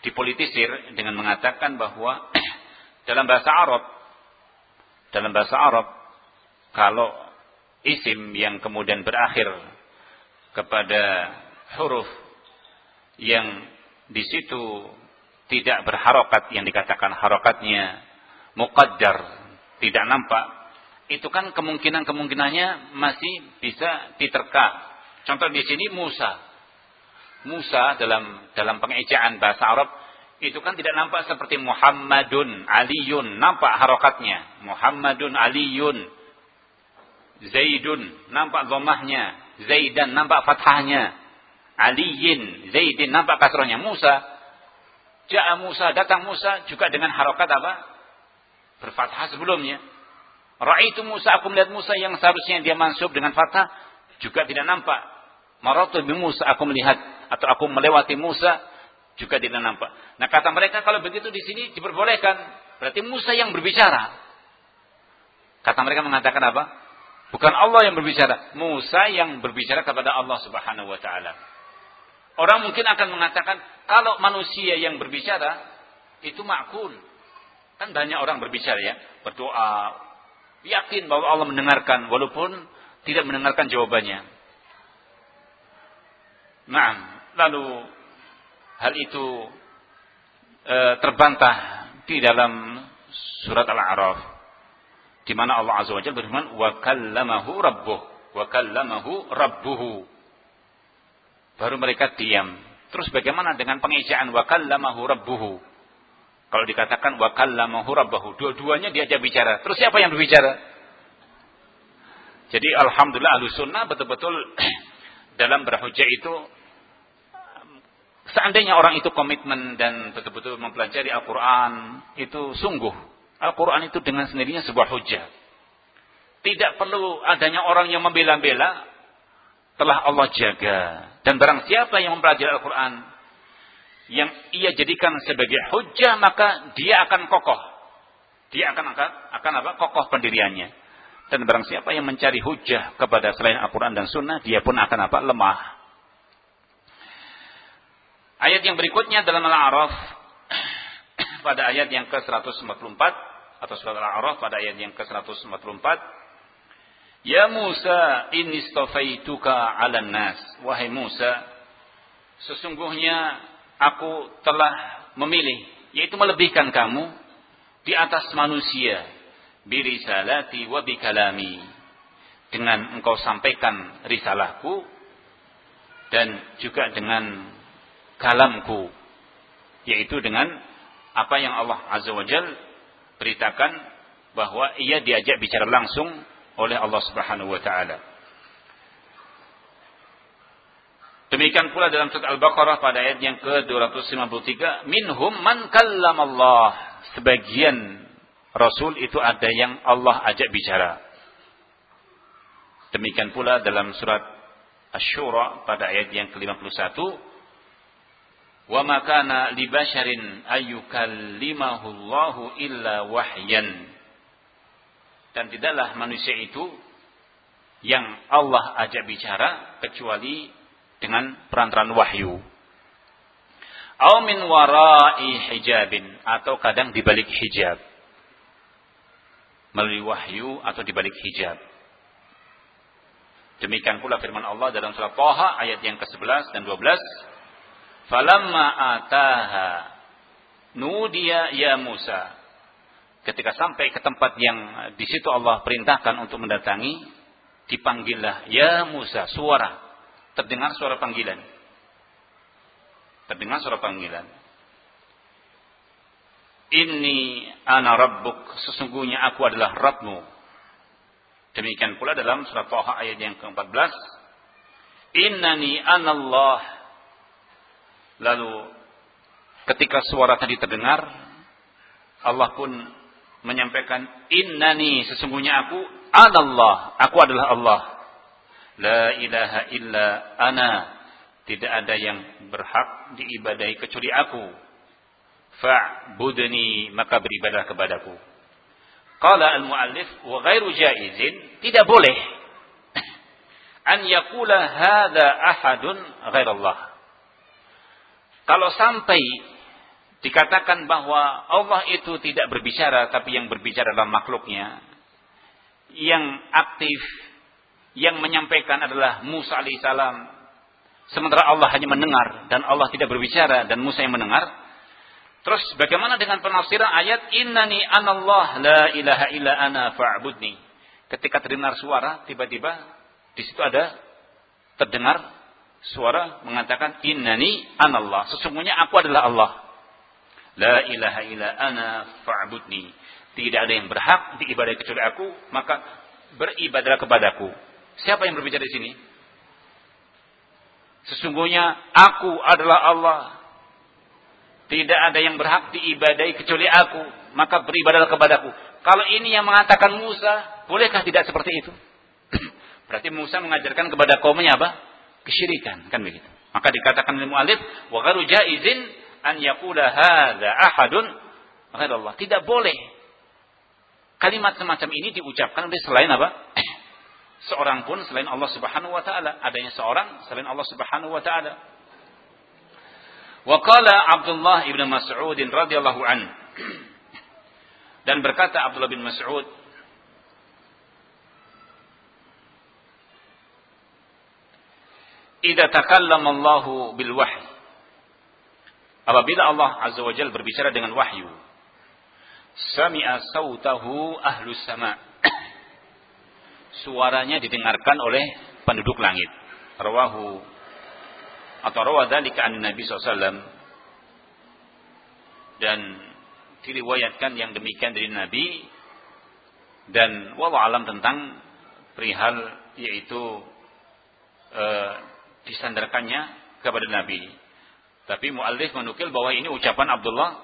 dipolitisir dengan mengatakan bahwa *clears throat* dalam bahasa Arab dalam bahasa Arab kalau isim yang kemudian berakhir kepada huruf yang di situ tidak berharokat yang dikatakan harokatnya muqaddar tidak nampak itu kan kemungkinan-kemungkinannya masih bisa diterka. Contoh di sini Musa. Musa dalam dalam pengejaan bahasa Arab itu kan tidak nampak seperti Muhammadun Aliyun nampak harokatnya Muhammadun Aliyun Zaidun nampak domahnya Zaidan nampak fathahnya. Aliyin, Zaidin nampak kasrohnya. Musa, Ja'a Musa, datang Musa juga dengan harokat apa? Berfathah sebelumnya. Ra'aitu Musa, aku melihat Musa yang seharusnya dia mansub dengan fathah juga tidak nampak. Maratu bi Musa, aku melihat atau aku melewati Musa juga tidak nampak. Nah kata mereka kalau begitu di sini diperbolehkan. Berarti Musa yang berbicara. Kata mereka mengatakan apa? Bukan Allah yang berbicara, Musa yang berbicara kepada Allah Subhanahu wa taala. Orang mungkin akan mengatakan kalau manusia yang berbicara itu makul. Kan banyak orang berbicara ya, berdoa, yakin bahwa Allah mendengarkan walaupun tidak mendengarkan jawabannya. Nah, lalu hal itu e, terbantah di dalam surat Al-A'raf di mana Allah Azza wa Jalla berfirman wa kallamahu rabbuh wa kallamahu rabbuhu. Baru mereka diam. Terus bagaimana dengan pengejaan wa kallamahu rabbuhu? Kalau dikatakan wa kallamahu rabbuhu dua-duanya diajak bicara. Terus siapa yang berbicara? Jadi alhamdulillah ahlu sunnah betul-betul *clears throat* dalam berhujjah itu seandainya orang itu komitmen dan betul-betul mempelajari Al-Quran itu sungguh Al-Quran itu dengan sendirinya sebuah hujah. Tidak perlu adanya orang yang membela-bela. Telah Allah jaga. Dan barang siapa yang mempelajari Al-Quran. Yang ia jadikan sebagai hujah. Maka dia akan kokoh. Dia akan akan, akan apa? Kokoh pendiriannya. Dan barang siapa yang mencari hujah kepada selain Al-Quran dan Sunnah. Dia pun akan apa? Lemah. Ayat yang berikutnya dalam Al-A'raf. *clears throat* Pada ayat yang ke-144 atau surat Al-A'raf pada ayat yang ke-144 Ya Musa inni stafaituka 'alan nas wahai Musa sesungguhnya aku telah memilih yaitu melebihkan kamu di atas manusia. Birisalati wa bikalami dengan engkau sampaikan risalahku dan juga dengan kalamku yaitu dengan apa yang Allah Azza wa Jal beritakan bahwa ia diajak bicara langsung oleh Allah Subhanahu wa taala. Demikian pula dalam surat Al-Baqarah pada ayat yang ke-253, minhum man Allah. Sebagian rasul itu ada yang Allah ajak bicara. Demikian pula dalam surat Asy-Syura pada ayat yang ke-51, wa makana li basharin ayyukallimahu Allahu illa wahyan dan tidaklah manusia itu yang Allah ajak bicara kecuali dengan perantaran wahyu. Au min warai hijabin atau kadang di balik hijab. Melalui wahyu atau di balik hijab. Demikian pula firman Allah dalam surat Taha ayat yang ke-11 dan 12. Falamma ataha nudiya ya Musa. Ketika sampai ke tempat yang di situ Allah perintahkan untuk mendatangi, dipanggillah ya Musa, suara. Terdengar suara panggilan. Terdengar suara panggilan. Ini ana rabbuk, sesungguhnya aku adalah Rabbmu. Demikian pula dalam surat Taha ayat yang ke-14. Innani anallah. Lalu ketika suara tadi terdengar, Allah pun menyampaikan innani sesungguhnya aku anallah, aku adalah Allah. La ilaha illa ana. Tidak ada yang berhak diibadahi kecuali aku. Fa'budni maka beribadah kepadaku. Qala al-muallif wa ghairu jaizin, tidak boleh *laughs* an yakula hadza ahadun ghairallah. Kalau sampai dikatakan bahwa Allah itu tidak berbicara tapi yang berbicara adalah makhluknya yang aktif yang menyampaikan adalah Musa alaihissalam sementara Allah hanya mendengar dan Allah tidak berbicara dan Musa yang mendengar Terus bagaimana dengan penafsiran ayat innani anallah la ilaha illa ana fa'budni. Ketika terdengar suara tiba-tiba di situ ada terdengar suara mengatakan innani anallah. Sesungguhnya aku adalah Allah. La ilaha illa ana fa'budni. Tidak ada yang berhak diibadai kecuali aku, maka beribadahlah kepadaku. Siapa yang berbicara di sini? Sesungguhnya aku adalah Allah tidak ada yang berhak diibadai kecuali aku. Maka beribadahlah kepadaku. Kalau ini yang mengatakan Musa, bolehkah tidak seperti itu? *clears throat* Berarti Musa mengajarkan kepada kaumnya apa? Kesyirikan, kan begitu. Maka dikatakan oleh mu'alif, wa gharu jaizin an yakula hadza ahadun Allah. Tidak boleh kalimat semacam ini diucapkan oleh selain apa? *clears throat* seorang pun selain Allah Subhanahu wa taala. Adanya seorang selain Allah Subhanahu wa taala. Waqala Abdullah ibn Mas'ud radhiyallahu an. *clears throat* Dan berkata Abdullah bin Mas'ud, "Idza takallama Allahu bil wahyi" Apabila Allah Azza wa Jalla berbicara dengan wahyu, sami'a sautahu ahlus sama. *coughs* Suaranya didengarkan oleh penduduk langit. Rawahu atau rawadhalika an Nabi SAW dan diriwayatkan yang demikian dari Nabi dan wallah alam tentang perihal yaitu e, disandarkannya kepada Nabi. Tapi muallif menukil bahwa ini ucapan Abdullah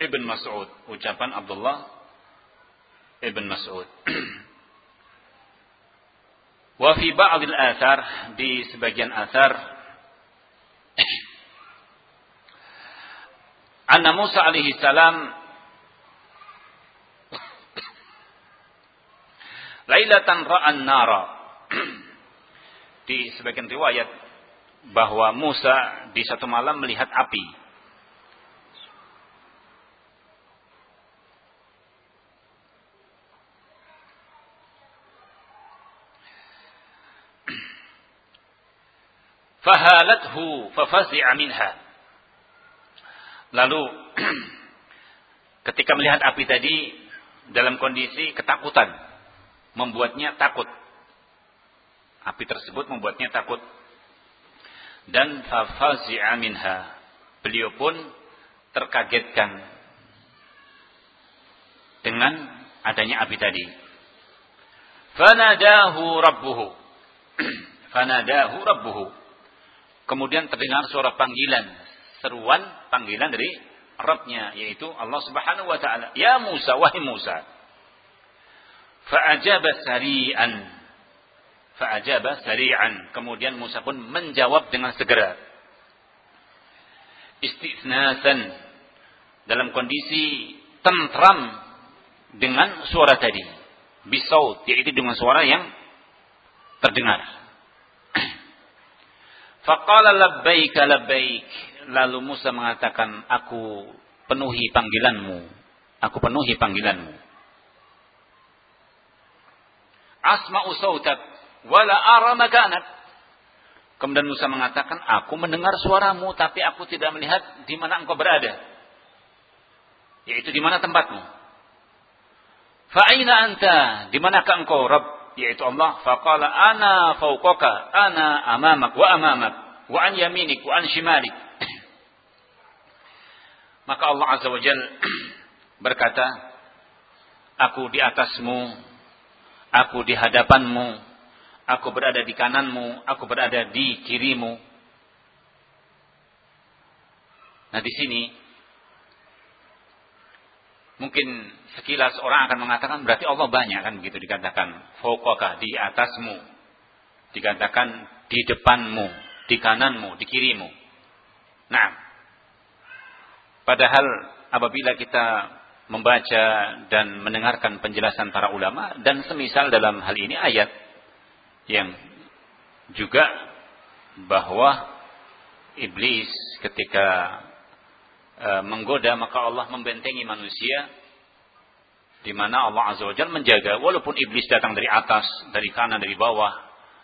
ibn Mas'ud, ucapan Abdullah ibn Mas'ud. *clears throat* Wa fi ba'dil athar di sebagian athar *clears throat* anna Musa alaihi salam *clears throat* lailatan ra'an nara di sebagian riwayat bahwa Musa di satu malam melihat api fahalathu fafazi'a minha. Lalu *clears throat* ketika melihat api tadi dalam kondisi ketakutan, membuatnya takut. Api tersebut membuatnya takut. Dan fafazi'a minha. Beliau pun terkagetkan dengan adanya api tadi. Fanadahu rabbuhu. *clears throat* Fanadahu rabbuhu Kemudian terdengar suara panggilan, seruan panggilan dari Rabbnya, yaitu Allah Subhanahu wa taala. Ya Musa, wahai Musa. Fa'ajaba sari'an. Fa'ajaba sari'an. Kemudian Musa pun menjawab dengan segera. Istisnasan. Dalam kondisi tentram dengan suara tadi. Bisaut, yaitu dengan suara yang terdengar. *clears throat* Faqala labbaika labbaik. Lalu Musa mengatakan, aku penuhi panggilanmu. Aku penuhi panggilanmu. Asma'u sautak wala ara makanak. Kemudian Musa mengatakan, aku mendengar suaramu tapi aku tidak melihat di mana engkau berada. Yaitu di mana tempatmu. Fa'ina anta? Di manakah engkau, Rabb? Yaitu Allah. Faqala ana fauqaka, ana amamak wa amamak, wa an yaminik wa an shimalik. *clears throat* Maka Allah Azza wa Jal *clears throat* berkata, Aku di atasmu, aku di hadapanmu, aku berada di kananmu, aku berada di kirimu. Nah di sini mungkin sekilas orang akan mengatakan berarti Allah banyak kan begitu dikatakan. Fokokah di atasmu. Dikatakan di depanmu di kananmu di kirimu. Nah padahal apabila kita membaca dan mendengarkan penjelasan para ulama dan semisal dalam hal ini ayat yang juga bahwa iblis ketika e, menggoda maka Allah membentengi manusia di mana Allah Azza wa Jalla menjaga walaupun iblis datang dari atas, dari kanan, dari bawah,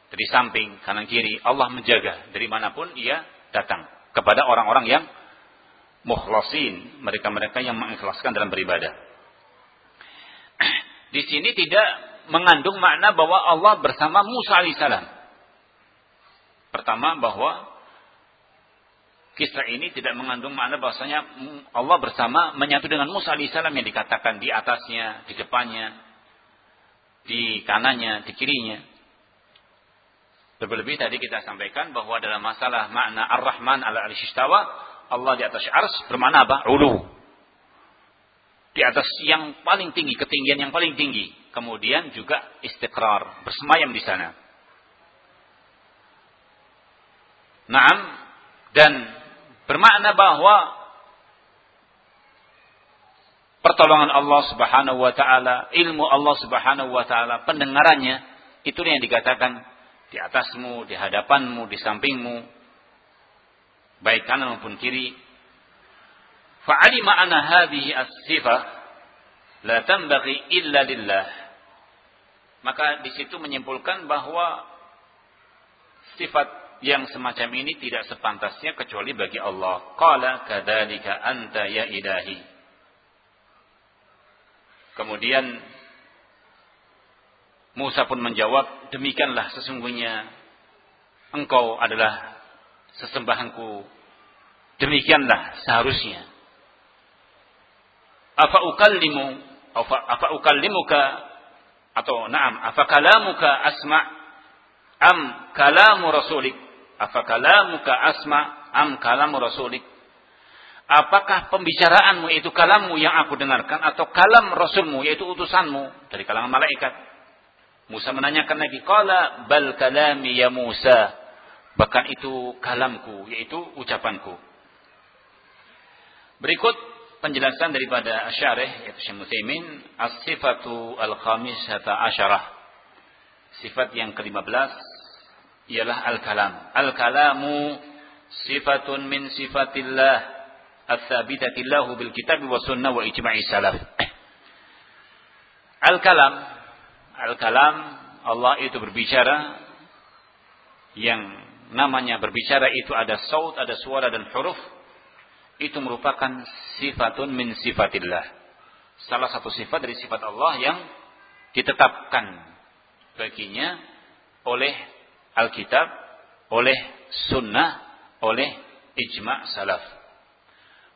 dari samping, kanan kiri, Allah menjaga dari mana pun ia datang kepada orang-orang yang mukhlasin, mereka-mereka yang mengikhlaskan dalam beribadah. *clears throat* Di sini tidak mengandung makna bahwa Allah bersama Musa alaihissalam. Pertama bahwa kisah ini tidak mengandung makna bahwasanya Allah bersama menyatu dengan Musa alaihissalam yang dikatakan di atasnya, di depannya, di kanannya, di kirinya. Lebih-lebih tadi kita sampaikan bahwa dalam masalah makna Ar-Rahman ala al-Shistawa, Allah di atas ars bermakna apa? Ulu. Di atas yang paling tinggi, ketinggian yang paling tinggi. Kemudian juga istiqrar, bersemayam di sana. Naam dan Bermakna bahwa pertolongan Allah Subhanahu wa taala, ilmu Allah Subhanahu wa taala, pendengarannya itu yang dikatakan di atasmu, di hadapanmu, di sampingmu, baik kanan maupun kiri. Fa'alima anna hadhihi as-sifah la tanbaghi illa lillah. Maka di situ menyimpulkan bahwa sifat yang semacam ini tidak sepantasnya kecuali bagi Allah. Qala kadzalika anta ya ilahi. Kemudian Musa pun menjawab, demikianlah sesungguhnya engkau adalah sesembahanku. Demikianlah seharusnya. Apa ukallimu apa, apa ukallimuka atau na'am apa kalamuka asma' am kalamu rasulik Afakalamuka asma am kalamu rasulik? Apakah pembicaraanmu itu kalammu yang aku dengarkan atau kalam rasulmu yaitu utusanmu dari kalangan malaikat? Musa menanyakan lagi, "Qala bal kalami ya Musa." Bahkan itu kalamku yaitu ucapanku. Berikut penjelasan daripada Asyarih yaitu Syekh Mutsaimin as-sifatu al-khamisata asyarah. Sifat yang ke-15 ialah al-kalam. Al-kalamu sifatun min sifatillah ats-tsabitati lahu bil kitab wa sunnah wa ijma'i salaf. *clears throat* Al-kalam al-kalam Allah itu berbicara yang namanya berbicara itu ada saut, ada suara dan huruf itu merupakan sifatun min sifatillah. Salah satu sifat dari sifat Allah yang ditetapkan baginya oleh Alkitab, oleh sunnah, oleh ijma' salaf.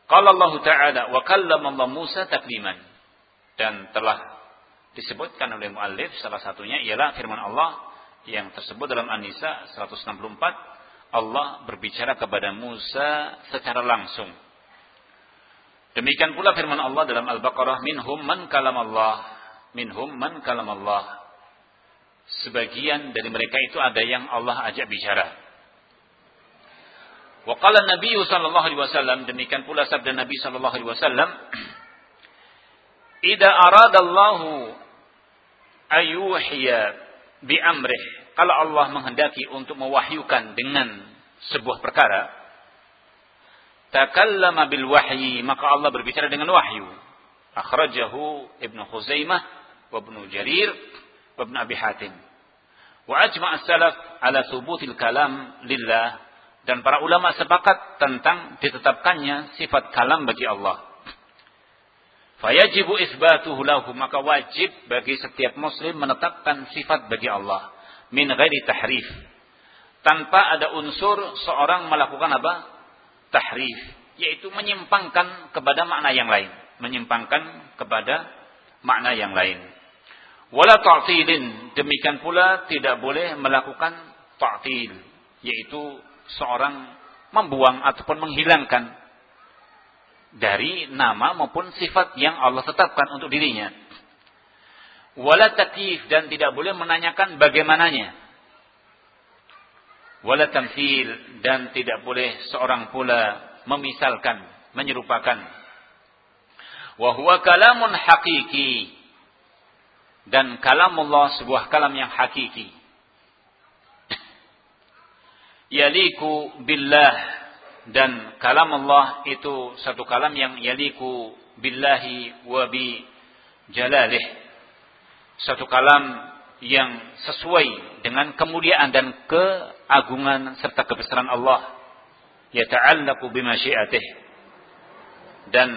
Qala Allah Ta'ala wa kallama Allah Musa takliman. Dan telah disebutkan oleh muallif salah satunya ialah firman Allah yang tersebut dalam An-Nisa 164 Allah berbicara kepada Musa secara langsung. Demikian pula firman Allah dalam Al-Baqarah minhum man kalam Allah minhum man kalam Allah sebagian dari mereka itu ada yang Allah ajak bicara. Wa qala Nabi sallallahu alaihi wasallam demikian pula sabda Nabi sallallahu alaihi wasallam Ida aradallahu ayuhiya bi amrih kalau Allah menghendaki untuk mewahyukan dengan sebuah perkara, takallama bil wahyi, maka Allah berbicara dengan wahyu. Akhrajahu Ibnu Khuzaimah wa Ibnu Jarir wa Ibnu Abi Hatim. Wa ajma' as-salaf ala thubutil kalam lillah dan para ulama sepakat tentang ditetapkannya sifat kalam bagi Allah. Fayajibu isbatuhu lahu maka wajib bagi setiap muslim menetapkan sifat bagi Allah min ghairi tahrif tanpa ada unsur seorang melakukan apa? Tahrif, yaitu menyimpangkan kepada makna yang lain, menyimpangkan kepada makna yang lain. Wala ta'tilin, demikian pula tidak boleh melakukan ta'til, yaitu seorang membuang ataupun menghilangkan dari nama maupun sifat yang Allah tetapkan untuk dirinya. Wala takyif dan tidak boleh menanyakan bagaimananya wala tamthil dan tidak boleh seorang pula memisalkan, menyerupakan. Wa huwa kalamun hakiki dan kalam Allah sebuah kalam yang hakiki. Yaliku billah dan kalam Allah itu satu kalam yang yaliku billahi wa bi jalalih. Satu kalam yang sesuai dengan kemuliaan dan keagungan serta kebesaran Allah. Yata'allaqu bimasyiatih dan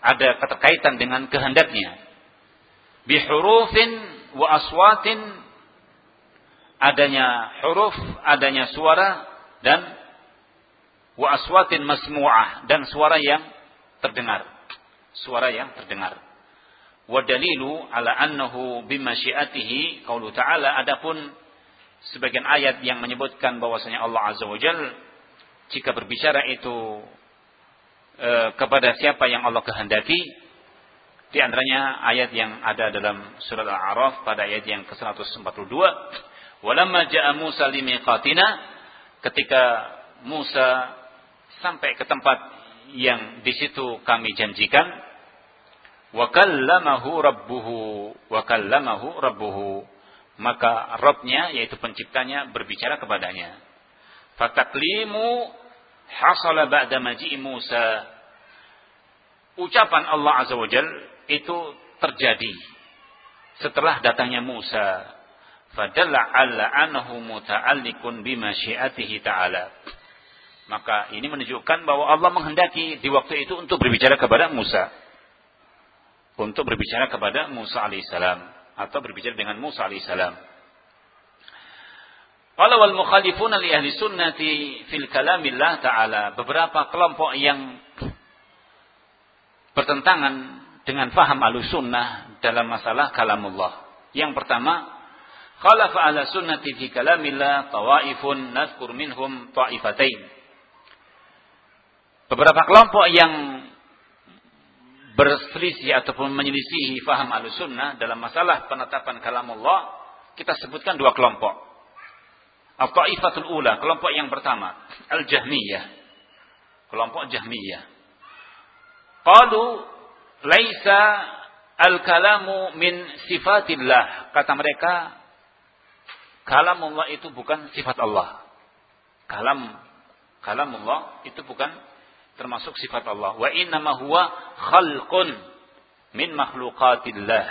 ada keterkaitan dengan kehendaknya. Bihurufin wa aswatin adanya huruf adanya suara dan wa aswatin masmu'ah dan suara yang terdengar. Suara yang terdengar. Wadalilu ala annahu bimasyiatihi qaulu ta'ala adapun sebagian ayat yang menyebutkan bahwasanya Allah Azza wa Jal jika berbicara itu e, kepada siapa yang Allah kehendaki di antaranya ayat yang ada dalam surat Al-A'raf pada ayat yang ke-142 walamma ja'a ketika Musa sampai ke tempat yang di situ kami janjikan wa kallamahu rabbuhu wa kallamahu rabbuhu maka Rabbnya yaitu penciptanya berbicara kepadanya. Fataklimu hasala ba'da maji'i Musa. Ucapan Allah azza wajal itu terjadi setelah datangnya Musa. Fadalla alla annahu muta'alliqun bimasyiatihi ta'ala. Maka ini menunjukkan bahwa Allah menghendaki di waktu itu untuk berbicara kepada Musa. Untuk berbicara kepada Musa alaihissalam atau berbicara dengan Musa alaihissalam. Kalau wal mukhalifun li ahli sunnati fil kalamillah ta'ala. Beberapa kelompok yang bertentangan dengan faham ahli sunnah dalam masalah kalamullah. Yang pertama, khalafa ahli sunnati fi kalamillah tawaifun nadhkur minhum ta'ifatain. Beberapa kelompok yang berselisih ataupun menyelisihi faham al-sunnah dalam masalah penetapan kalam Allah, kita sebutkan dua kelompok. Al-Ta'ifatul Ula, kelompok yang pertama, Al-Jahmiyah. Kelompok Jahmiyah. Qalu laisa al-kalamu min sifatillah. Kata mereka, kalam Allah itu bukan sifat Allah. Kalam kalam Allah itu bukan termasuk sifat Allah. Wa inna ma huwa khalqun min makhluqatillah.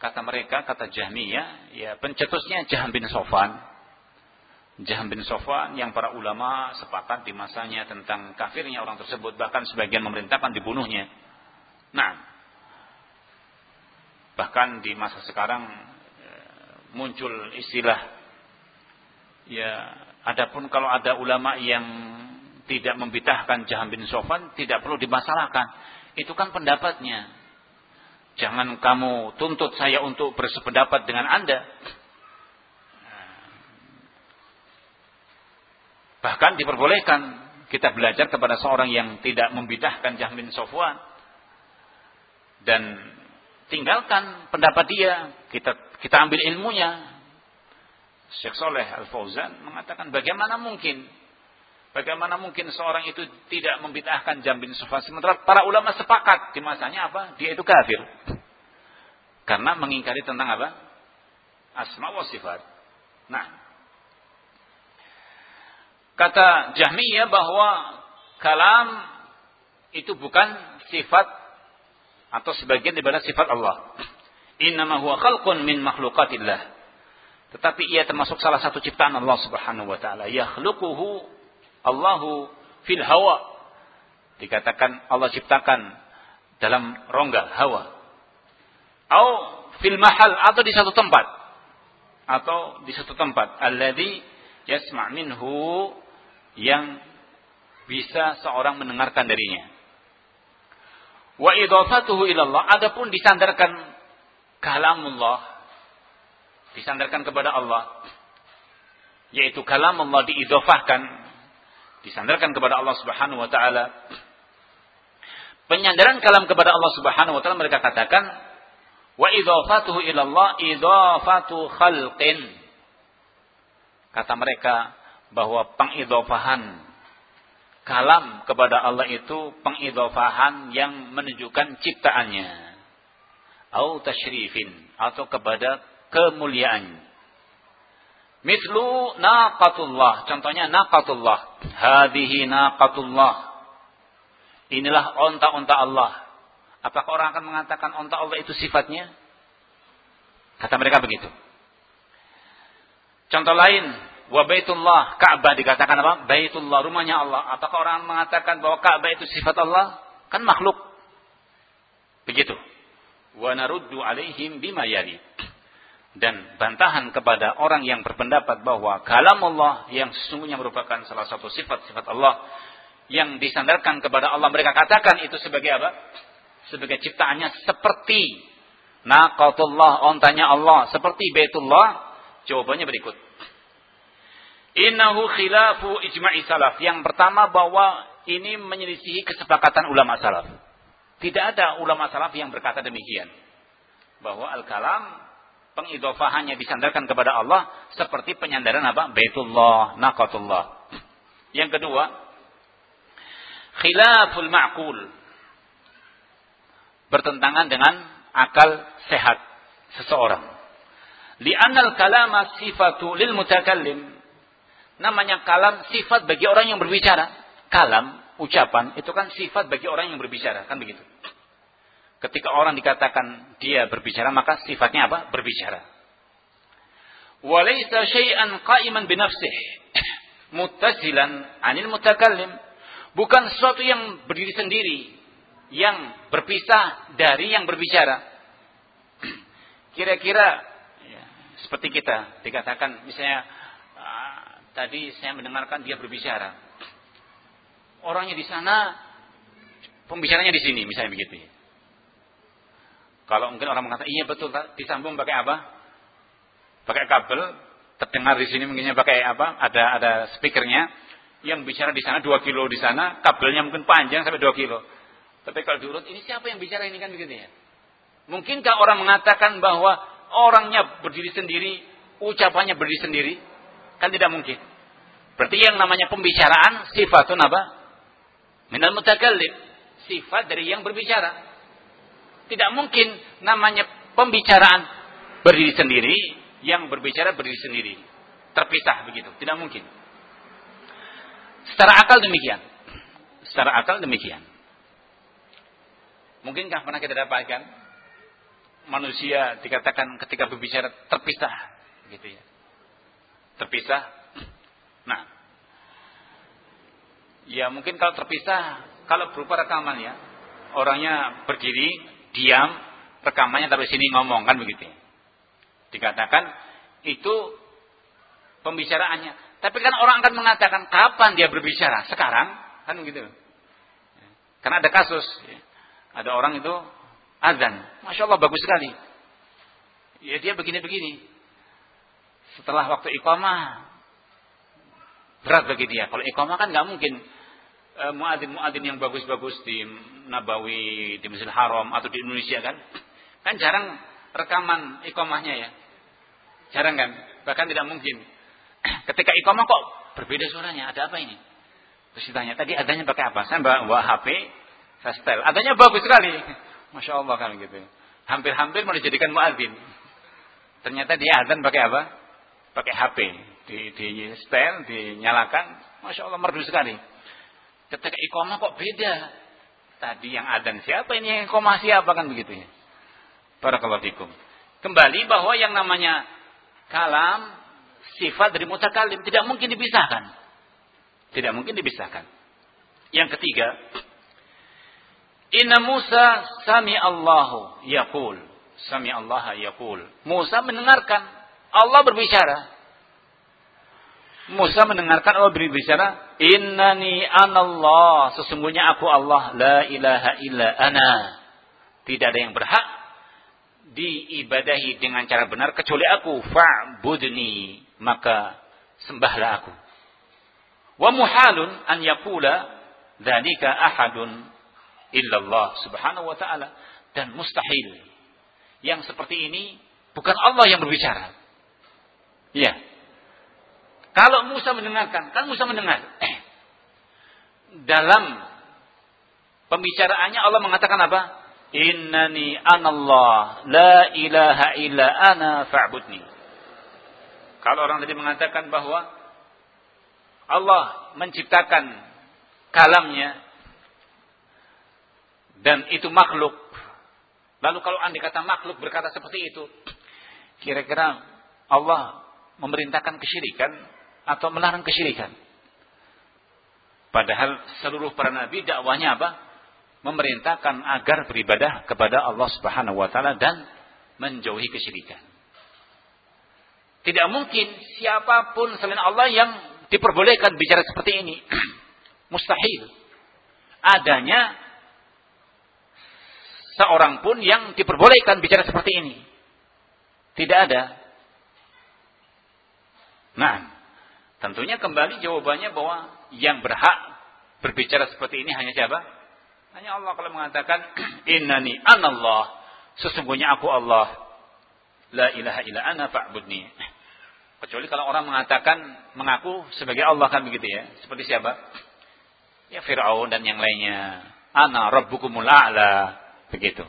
Kata mereka, kata Jahmiyah, ya pencetusnya Jaham bin Sofan. Jaham bin Sofan yang para ulama sepakat di masanya tentang kafirnya orang tersebut. Bahkan sebagian memerintahkan dibunuhnya. Nah, bahkan di masa sekarang ya, muncul istilah ya adapun kalau ada ulama yang tidak membitahkan Jaham bin Sofan tidak perlu dimasalahkan. Itu kan pendapatnya. Jangan kamu tuntut saya untuk bersependapat dengan Anda. Bahkan diperbolehkan kita belajar kepada seorang yang tidak membidahkan Jaham bin Sofwan. Dan tinggalkan pendapat dia. Kita kita ambil ilmunya. Syekh Soleh Al-Fauzan mengatakan bagaimana mungkin Bagaimana mungkin seorang itu tidak membid'ahkan jam bin sementara para ulama sepakat di masanya apa? Dia itu kafir. Karena mengingkari tentang apa? Asma wa sifat. Nah, Kata Jahmiyah bahwa kalam itu bukan sifat atau sebagian daripada sifat Allah. Innama huwa khalqun min makhluqatillah. Tetapi ia termasuk salah satu ciptaan Allah Subhanahu wa taala. Yakhluquhu Allahu fil hawa. Dikatakan Allah ciptakan dalam rongga hawa. Au fil mahal atau di satu tempat. Atau di satu tempat. Alladhi yasma' minhu yang bisa seorang mendengarkan darinya. Wa idhafatuhu ilallah adapun disandarkan kalamullah disandarkan kepada Allah yaitu kalam Allah diidofahkan disandarkan kepada Allah Subhanahu wa taala. Penyandaran kalam kepada Allah Subhanahu wa taala mereka katakan wa idhafatuhu ila Allah idhafatu khalqin. Kata mereka bahwa pengidofahan kalam kepada Allah itu pengidofahan yang menunjukkan ciptaannya. Atau tasyrifin atau kepada kemuliaan. Mislu naqatullah, contohnya naqatullah. Hadhihi naqatullah. Inilah onta-onta Allah. Apakah orang akan mengatakan onta Allah itu sifatnya? Kata mereka begitu. Contoh lain, wa baitullah, Ka'bah dikatakan apa? Baitullah, rumahnya Allah. Apakah orang mengatakan bahwa Ka'bah itu sifat Allah? Kan makhluk. Begitu wa naruddu alaihim bima yali. Dan bantahan kepada orang yang berpendapat bahwa kalam Allah yang sesungguhnya merupakan salah satu sifat-sifat Allah yang disandarkan kepada Allah mereka katakan itu sebagai apa? Sebagai ciptaannya seperti naqatullah ontanya Allah, seperti Baitullah. Jawabannya berikut. Innahu khilafu ijma'i salaf. Yang pertama bahwa ini menyelisihi kesepakatan ulama salaf. Tidak ada ulama salaf yang berkata demikian. Bahwa al-kalam pengidofahannya disandarkan kepada Allah seperti penyandaran apa? Baitullah, naqatullah. Yang kedua, khilaful ma'kul. Bertentangan dengan akal sehat seseorang. Li'annal kalama sifatu lil mutakallim. Namanya kalam sifat bagi orang yang berbicara. Kalam ucapan itu kan sifat bagi orang yang berbicara, kan begitu. Ketika orang dikatakan dia berbicara, maka sifatnya apa? Berbicara. Walaysa syai'an qa'iman binafsih. *coughs* Muttazilan anil mutakallim. Bukan sesuatu yang berdiri sendiri. Yang berpisah dari yang berbicara. *coughs* Kira-kira ya, seperti kita dikatakan misalnya uh, tadi saya mendengarkan dia berbicara orangnya di sana, pembicaranya di sini, misalnya begitu ya. Kalau mungkin orang mengatakan, iya betul, disambung pakai apa? Pakai kabel, terdengar di sini mungkinnya pakai apa? Ada ada speakernya yang bicara di sana 2 kilo di sana, kabelnya mungkin panjang sampai 2 kilo. Tapi kalau diurut, ini siapa yang bicara ini kan begitu ya? Mungkinkah orang mengatakan bahwa orangnya berdiri sendiri, ucapannya berdiri sendiri? Kan tidak mungkin. Berarti yang namanya pembicaraan sifatun apa? Minal mutakallim. Sifat dari yang berbicara. Tidak mungkin namanya pembicaraan berdiri sendiri, yang berbicara berdiri sendiri. Terpisah begitu. Tidak mungkin. Secara akal demikian. Secara akal demikian. Mungkinkah pernah kita dapatkan manusia dikatakan ketika berbicara terpisah gitu ya. Terpisah. Nah, Ya mungkin kalau terpisah, kalau berupa rekaman ya, orangnya berdiri, diam, rekamannya tapi sini ngomong kan begitu. Dikatakan itu pembicaraannya. Tapi kan orang akan mengatakan kapan dia berbicara? Sekarang kan begitu. Karena ada kasus, ya. ada orang itu azan, masya Allah bagus sekali. Ya dia begini-begini. Setelah waktu iqamah berat bagi dia. Kalau iqamah kan nggak mungkin muadzin-muadzin yang bagus-bagus di Nabawi, di Masjidil Haram atau di Indonesia kan, kan jarang rekaman ikomahnya ya. Jarang kan? Bahkan tidak mungkin. *clears throat* Ketika ikomah kok berbeda suaranya, ada apa ini? Terus ditanya, tadi adanya pakai apa? Saya bawa HP, saya setel. Adanya bagus sekali. *laughs* Masya Allah kan gitu. Hampir-hampir mau dijadikan muadzin. Ternyata dia adzan pakai apa? Pakai HP. Di, di setel, dinyalakan, Masya Allah merdu sekali. Ketika iqamah kok beda. Tadi yang adan siapa ini yang iqamah siapa kan begitu ya. Fikum. Kembali bahwa yang namanya kalam sifat dari mutakalim tidak mungkin dipisahkan. Tidak mungkin dipisahkan. Yang ketiga, Inna Musa sami Allahu yaqul. Sami Allah yaqul. Musa mendengarkan Allah berbicara. Musa mendengarkan Allah berbicara, "Innani anallah." Sesungguhnya aku Allah, la ilaha illa ana. Tidak ada yang berhak diibadahi dengan cara benar kecuali aku. Fa'budni, maka sembahlah aku. Wa muhalun an yaqula dzalika ahadun illallah subhanahu wa ta'ala. Dan mustahil. Yang seperti ini bukan Allah yang berbicara. Ya. Kalau Musa mendengarkan, kan Musa mendengar. Eh, dalam pembicaraannya Allah mengatakan apa? Innani anallah la ilaha illa ana fa'budni. Kalau orang tadi mengatakan bahwa Allah menciptakan kalamnya dan itu makhluk. Lalu kalau anda kata makhluk berkata seperti itu, kira-kira Allah memerintahkan kesyirikan atau melarang kesyirikan? Padahal seluruh para nabi dakwahnya apa? Memerintahkan agar beribadah kepada Allah Subhanahu wa taala dan menjauhi kesyirikan. Tidak mungkin siapa pun selain Allah yang diperbolehkan bicara seperti ini. *clears throat* Mustahil. Adanya seorang pun yang diperbolehkan bicara seperti ini. Tidak ada. Nah, tentunya kembali jawabannya bahwa yang berhak berbicara seperti ini hanya siapa? Hanya Allah kalau mengatakan *clears throat* innani anallah, sesungguhnya aku Allah. La ilaha illa ana fa'budni. Kecuali kalau orang mengatakan mengaku sebagai Allah kan begitu ya. Seperti siapa? Ya Firaun dan yang lainnya. Ana rabbukumul a'la. Begitu.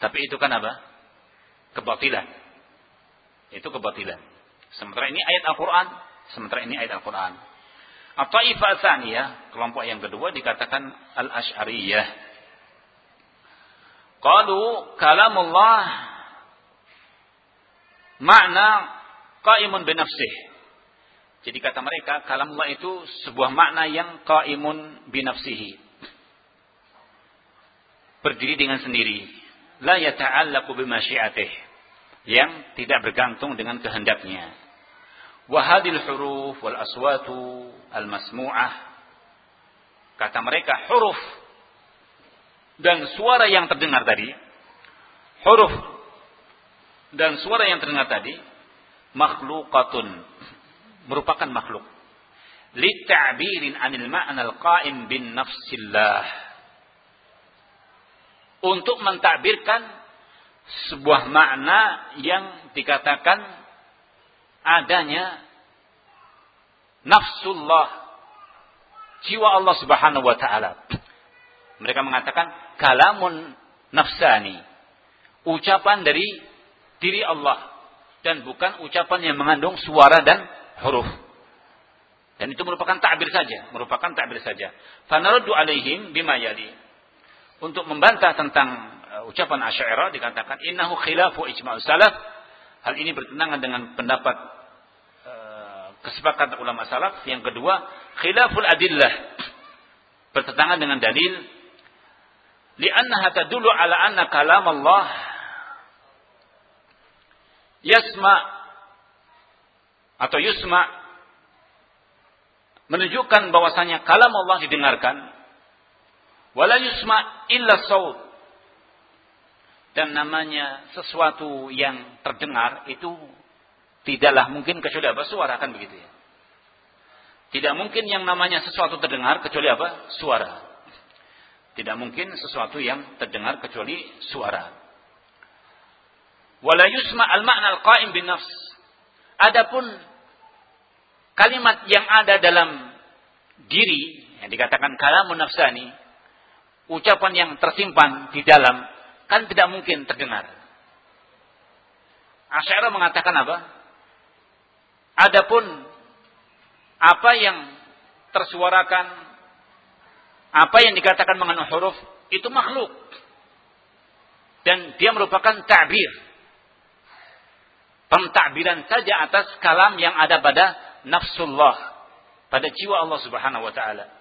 Tapi itu kan apa? Kebatilan. Itu kebatilan. Sementara ini ayat Al-Quran. Sementara ini ayat Al-Quran. At-Taifah Thaniyah, kelompok yang kedua dikatakan Al-Ash'ariyah. Qalu kalamullah makna qaimun binafsih. Jadi kata mereka kalamullah itu sebuah makna yang qaimun binafsihi berdiri dengan sendiri. La yata'allaqu bimasyiatih. Yang tidak bergantung dengan kehendaknya. Wahadil huruf wal aswatu al masmu'ah. Kata mereka huruf dan suara yang terdengar tadi. Huruf dan suara yang terdengar tadi. Makhlukatun. Merupakan makhluk. Litta'birin anil ma'nal qa'im bin nafsillah untuk mentakbirkan sebuah makna yang dikatakan adanya nafsullah jiwa Allah Subhanahu wa taala. Mereka mengatakan kalamun nafsani. Ucapan dari diri Allah dan bukan ucapan yang mengandung suara dan huruf. Dan itu merupakan takbir saja, merupakan takbir saja. Fanaruddu alaihim bima yali untuk membantah tentang uh, ucapan Asy'ariyah dikatakan innahu khilafu ijma' salaf. Hal ini bertentangan dengan pendapat uh, kesepakatan ulama salaf. Yang kedua, khilaful adillah. Bertentangan dengan dalil li'annaha tadullu ala anna kalam Allah yasma atau yusma menunjukkan bahwasanya kalam Allah didengarkan Wala yusma illa saut. Dan namanya sesuatu yang terdengar itu tidaklah mungkin kecuali apa? Suara kan begitu ya. Tidak mungkin yang namanya sesuatu terdengar kecuali apa? Suara. Tidak mungkin sesuatu yang terdengar kecuali suara. Wala yusma al-ma'na al-qa'im bin nafs. Adapun kalimat yang ada dalam diri yang dikatakan kalamun nafsani ucapan yang tersimpan di dalam kan tidak mungkin terdengar. Asy'ariyah mengatakan apa? Adapun apa yang tersuarakan apa yang dikatakan mengenai huruf itu makhluk dan dia merupakan ta'bir pentakbiran saja atas kalam yang ada pada nafsullah pada jiwa Allah Subhanahu wa taala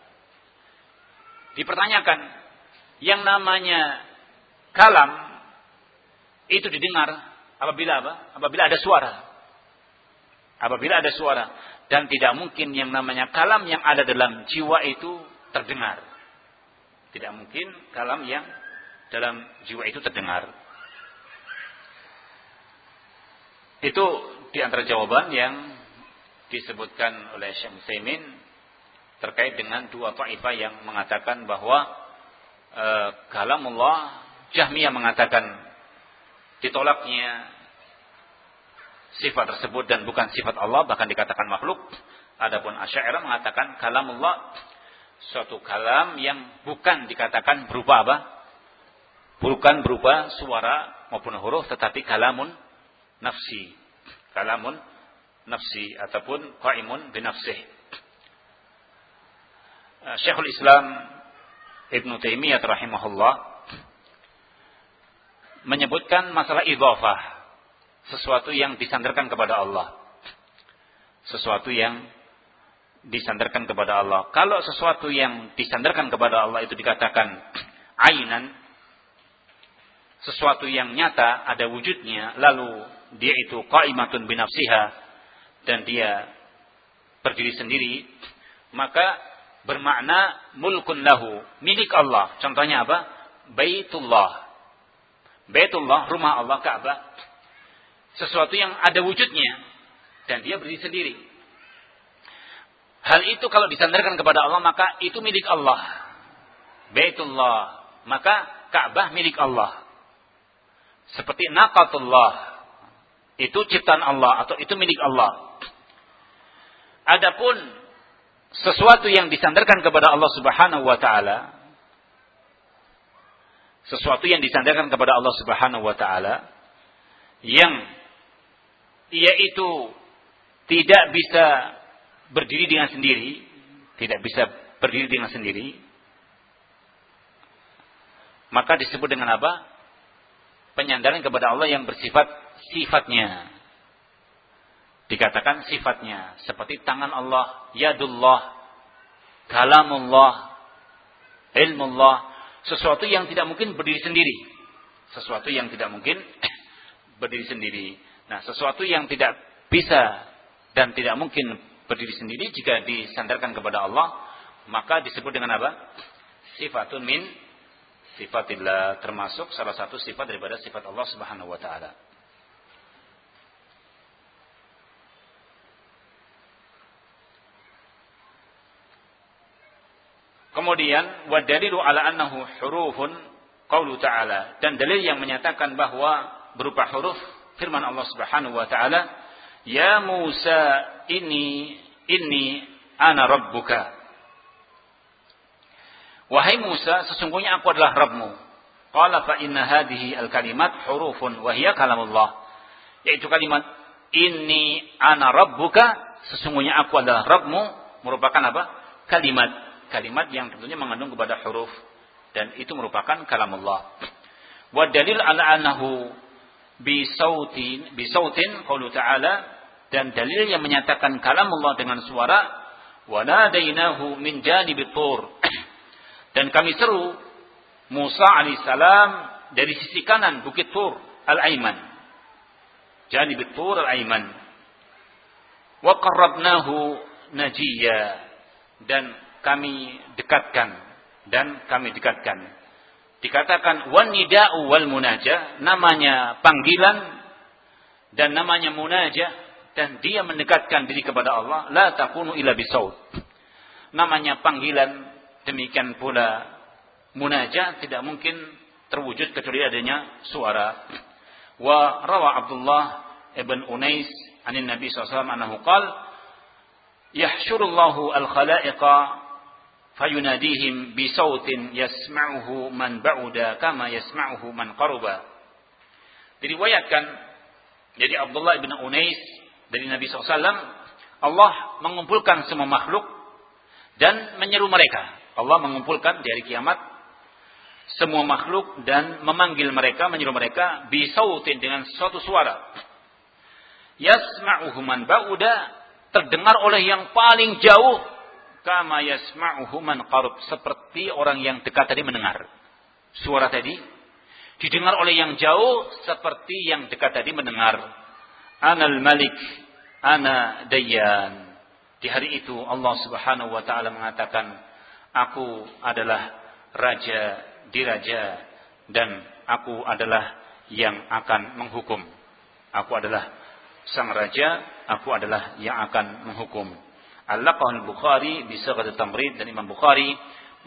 dipertanyakan yang namanya kalam itu didengar apabila apa apabila ada suara apabila ada suara dan tidak mungkin yang namanya kalam yang ada dalam jiwa itu terdengar. Tidak mungkin kalam yang dalam jiwa itu terdengar. Itu di antara jawaban yang disebutkan oleh Syekh Musaimin terkait dengan dua ta'ifah yang mengatakan bahwa e, kalamullah Jahmiyah mengatakan ditolaknya sifat tersebut dan bukan sifat Allah bahkan dikatakan makhluk. Adapun Asy'ariyah mengatakan kalamullah suatu kalam yang bukan dikatakan berupa apa? Bukan berupa suara maupun huruf tetapi kalamun nafsi. Kalamun nafsi ataupun qaimun binafsih. Syekhul Islam Ibnu Taimiyah rahimahullah menyebutkan masalah idhafah sesuatu yang disandarkan kepada Allah. Sesuatu yang disandarkan kepada Allah. Kalau sesuatu yang disandarkan kepada Allah itu dikatakan *clears throat* ainan, sesuatu yang nyata ada wujudnya, lalu dia itu qaimatun binafsiha dan dia berdiri sendiri, maka bermakna mulkun lahu, milik Allah. Contohnya apa? Baitullah. Baitullah, rumah Allah Ka'bah sesuatu yang ada wujudnya dan dia berdiri sendiri. Hal itu kalau disandarkan kepada Allah maka itu milik Allah. Baitullah, maka Ka'bah milik Allah. Seperti naqatullah, itu ciptaan Allah atau itu milik Allah. Adapun sesuatu yang disandarkan kepada Allah Subhanahu wa taala sesuatu yang disandarkan kepada Allah Subhanahu wa taala yang yaitu tidak bisa berdiri dengan sendiri, tidak bisa berdiri dengan sendiri, maka disebut dengan apa? Penyandaran kepada Allah yang bersifat sifatnya. Dikatakan sifatnya seperti tangan Allah, yadullah, kalamullah, ilmullah, sesuatu yang tidak mungkin berdiri sendiri. Sesuatu yang tidak mungkin *coughs* berdiri sendiri. Nah, sesuatu yang tidak bisa dan tidak mungkin berdiri sendiri jika disandarkan kepada Allah, maka disebut dengan apa? Sifatun min sifatillah termasuk salah satu sifat daripada sifat Allah Subhanahu wa taala. Kemudian wadalilu ala annahu hurufun qaulu ta'ala dan dalil yang menyatakan bahwa berupa huruf firman Allah Subhanahu wa taala, "Ya Musa, ini ini ana rabbuka." Wahai Musa, sesungguhnya aku adalah Rabbmu. Qala fa inna hadhihi al-kalimat hurufun wa hiya kalamullah. Yaitu kalimat ini ana rabbuka, sesungguhnya aku adalah Rabbmu merupakan apa? Kalimat. Kalimat yang tentunya mengandung kepada huruf. Dan itu merupakan kalamullah. Wa dalil ala annahu bisautin bisautin qaulu ta'ala dan dalil yang menyatakan kalam Allah dengan suara wanadainahu min janibit tur. *clears throat* Dan kami seru Musa alaihissalam dari sisi kanan bukit Tur al-Aiman janibit Tur al-Aiman wa qarrabnahu najiya. Dan kami dekatkan dan kami dekatkan. Dikatakan wanida'u wal munajah namanya panggilan dan namanya munajah dan dia mendekatkan diri kepada Allah la takunu illa bisaut namanya panggilan demikian pula munajah tidak mungkin terwujud kecuali adanya suara. Wa rawa Abdullah ibn Unais anin Nabi SAW annahu qal yahsyurullahu al-khalaiqa fayunadihim bisautin yasma'uhu man ba'uda kama yasma'uhu man qaruba. Diriwayatkan jadi Abdullah bin Unais dari Nabi SAW Allah mengumpulkan semua makhluk dan menyeru mereka. Allah mengumpulkan di hari kiamat semua makhluk dan memanggil mereka, menyeru mereka bisautin dengan suatu suara. Yasma'uhu man ba'uda terdengar oleh yang paling jauh kama yasma'uhu man seperti orang yang dekat tadi mendengar. Suara tadi didengar oleh yang jauh seperti yang dekat tadi mendengar. Anal Malik, ana Dayyan. Di hari itu Allah Subhanahu wa taala mengatakan, aku adalah raja diraja dan aku adalah yang akan menghukum. Aku adalah sang raja, aku adalah yang akan menghukum. Al-Laqah al-Bukhari bisa kata tamrid dan Imam Bukhari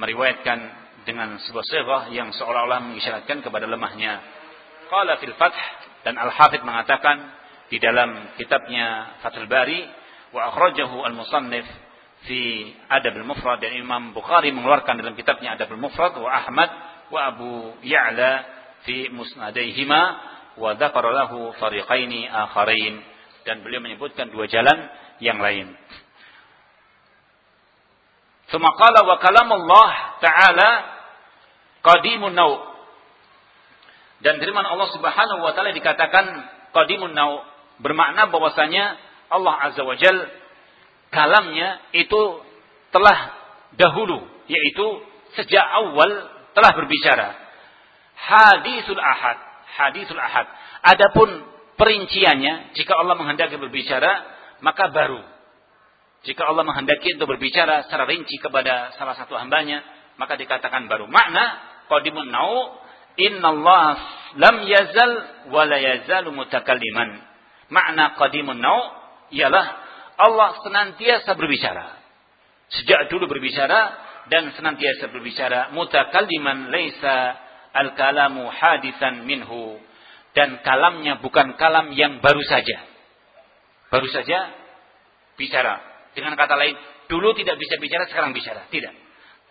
meriwayatkan dengan sebuah sirah yang seolah-olah mengisyaratkan kepada lemahnya. Qala fil Fath dan Al-Hafidh mengatakan di dalam kitabnya Fathul Bari wa akhrajahu al-musannif fi Adab al-Mufrad dan Imam Bukhari mengeluarkan dalam kitabnya Adab al-Mufrad wa Ahmad wa Abu Ya'la fi musnadaihima wa dzakara lahu fariqaini akharain dan beliau menyebutkan dua jalan yang lain. Thumma qala wa ta'ala qadimun nau. Dan firman Allah Subhanahu wa taala dikatakan qadimun nau bermakna bahwasanya Allah Azza wa Jal kalamnya itu telah dahulu yaitu sejak awal telah berbicara. Hadisul Ahad, hadisul Ahad. Adapun perinciannya jika Allah menghendaki berbicara maka baru jika Allah menghendaki untuk berbicara secara rinci kepada salah satu hambanya maka dikatakan baru makna qadimun nau innallaha lam yazal wa la yazalu mutakalliman makna qadimun nau ialah Allah senantiasa berbicara. Sejak dulu berbicara dan senantiasa berbicara mutakalliman laisa al-kalamu hadisan minhu dan kalamnya bukan kalam yang baru saja. Baru saja bicara. Dengan kata lain, dulu tidak bisa bicara, sekarang bicara. Tidak.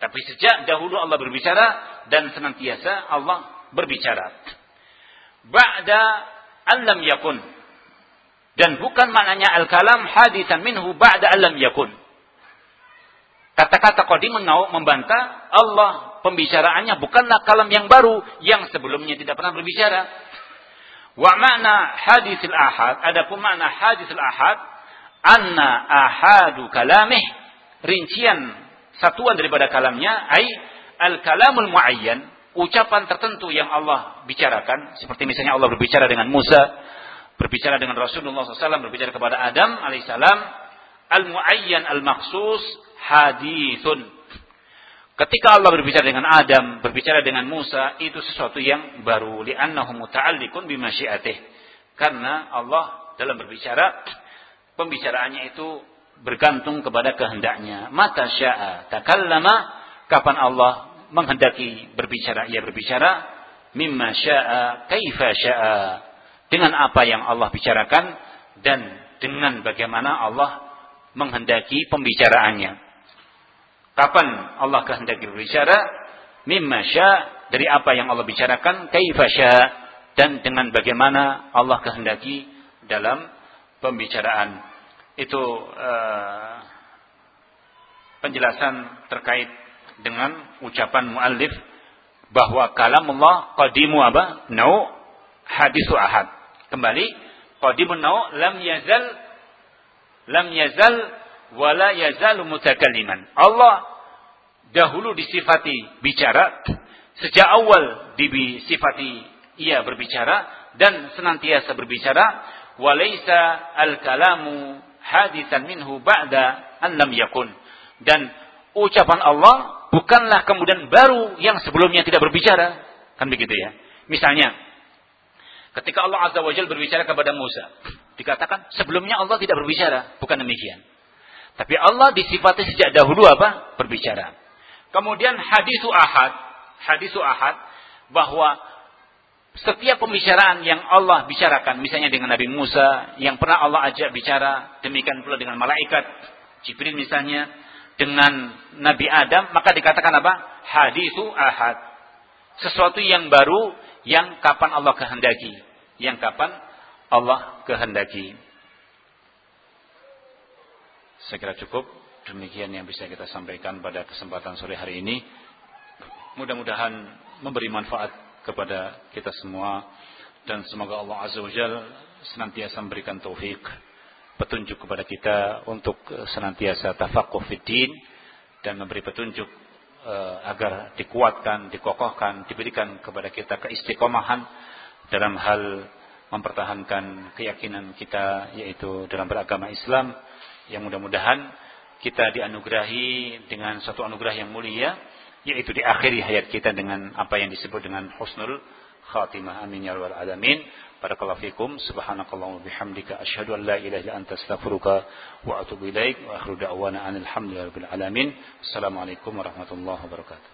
Tapi sejak dahulu Allah berbicara dan senantiasa Allah berbicara. Ba'da alam yakun dan bukan maknanya al-kalam hadisan minhu ba'da alam yakun. Kata-kata qadimun nau membantah Allah pembicaraannya bukanlah kalam yang baru yang sebelumnya tidak pernah berbicara. Wa makna hadisil ahad, adapun makna hadisil ahad anna ahadu kalamih rincian satuan daripada kalamnya ai al-kalamul muayyan ucapan tertentu yang Allah bicarakan seperti misalnya Allah berbicara dengan Musa berbicara dengan Rasulullah SAW, berbicara kepada Adam alaihissalam, al-muayyan al-maksus hadithun. Ketika Allah berbicara dengan Adam, berbicara dengan Musa, itu sesuatu yang baru. Li'annahu muta'allikun bimasyiatih. Karena Allah dalam berbicara, pembicaraannya itu bergantung kepada kehendaknya. Mata sya'a takallama, kapan Allah menghendaki berbicara, ia berbicara. Mimma sya'a kaifa sya'a dengan apa yang Allah bicarakan dan dengan bagaimana Allah menghendaki pembicaraannya. Kapan Allah kehendaki berbicara? Mimma sya dari apa yang Allah bicarakan, kaifa sya dan dengan bagaimana Allah kehendaki dalam pembicaraan. Itu uh, penjelasan terkait dengan ucapan muallif bahwa kalam Allah qadimu apa? Nau hadisu ahad. Kembali, qadimun nau lam yazal lam yazal wala yazalu mutakalliman. Allah dahulu disifati bicara, sejak awal disifati ia berbicara dan senantiasa berbicara, walaysa al-kalamu hadisan minhu ba'da an lam yakun. Dan ucapan Allah bukanlah kemudian baru yang sebelumnya tidak berbicara. Kan begitu ya. Misalnya, Ketika Allah Azza wa Jal berbicara kepada Musa. Dikatakan sebelumnya Allah tidak berbicara. Bukan demikian. Tapi Allah disifati sejak dahulu apa? Berbicara. Kemudian hadisu ahad. Hadisu ahad. Bahwa setiap pembicaraan yang Allah bicarakan. Misalnya dengan Nabi Musa. Yang pernah Allah ajak bicara. Demikian pula dengan malaikat. Jibril misalnya. Dengan Nabi Adam. Maka dikatakan apa? Hadisu ahad. Sesuatu yang baru yang kapan Allah kehendaki, yang kapan Allah kehendaki. Saya kira cukup. Demikian yang bisa kita sampaikan pada kesempatan sore hari ini. Mudah-mudahan memberi manfaat kepada kita semua. Dan semoga Allah Azza wa Jal senantiasa memberikan taufik petunjuk kepada kita untuk senantiasa tafakuh fiddin dan memberi petunjuk uh, agar dikuatkan, dikokohkan, diberikan kepada kita keistiqomahan dalam hal mempertahankan keyakinan kita yaitu dalam beragama Islam. Yang mudah-mudahan kita dianugerahi dengan satu anugerah yang mulia yaitu di akhir hayat kita dengan apa yang disebut dengan husnul khatimah. Amin ya rabbal alamin. Barakallahu fikum. Subhanakallahumma bihamdika. Asyhadu an la ilaha illa anta astaghfiruka wa atubu ilaik. Wa akhiru da'wana alhamdulillahi rabbil alamin. Assalamualaikum warahmatullahi wabarakatuh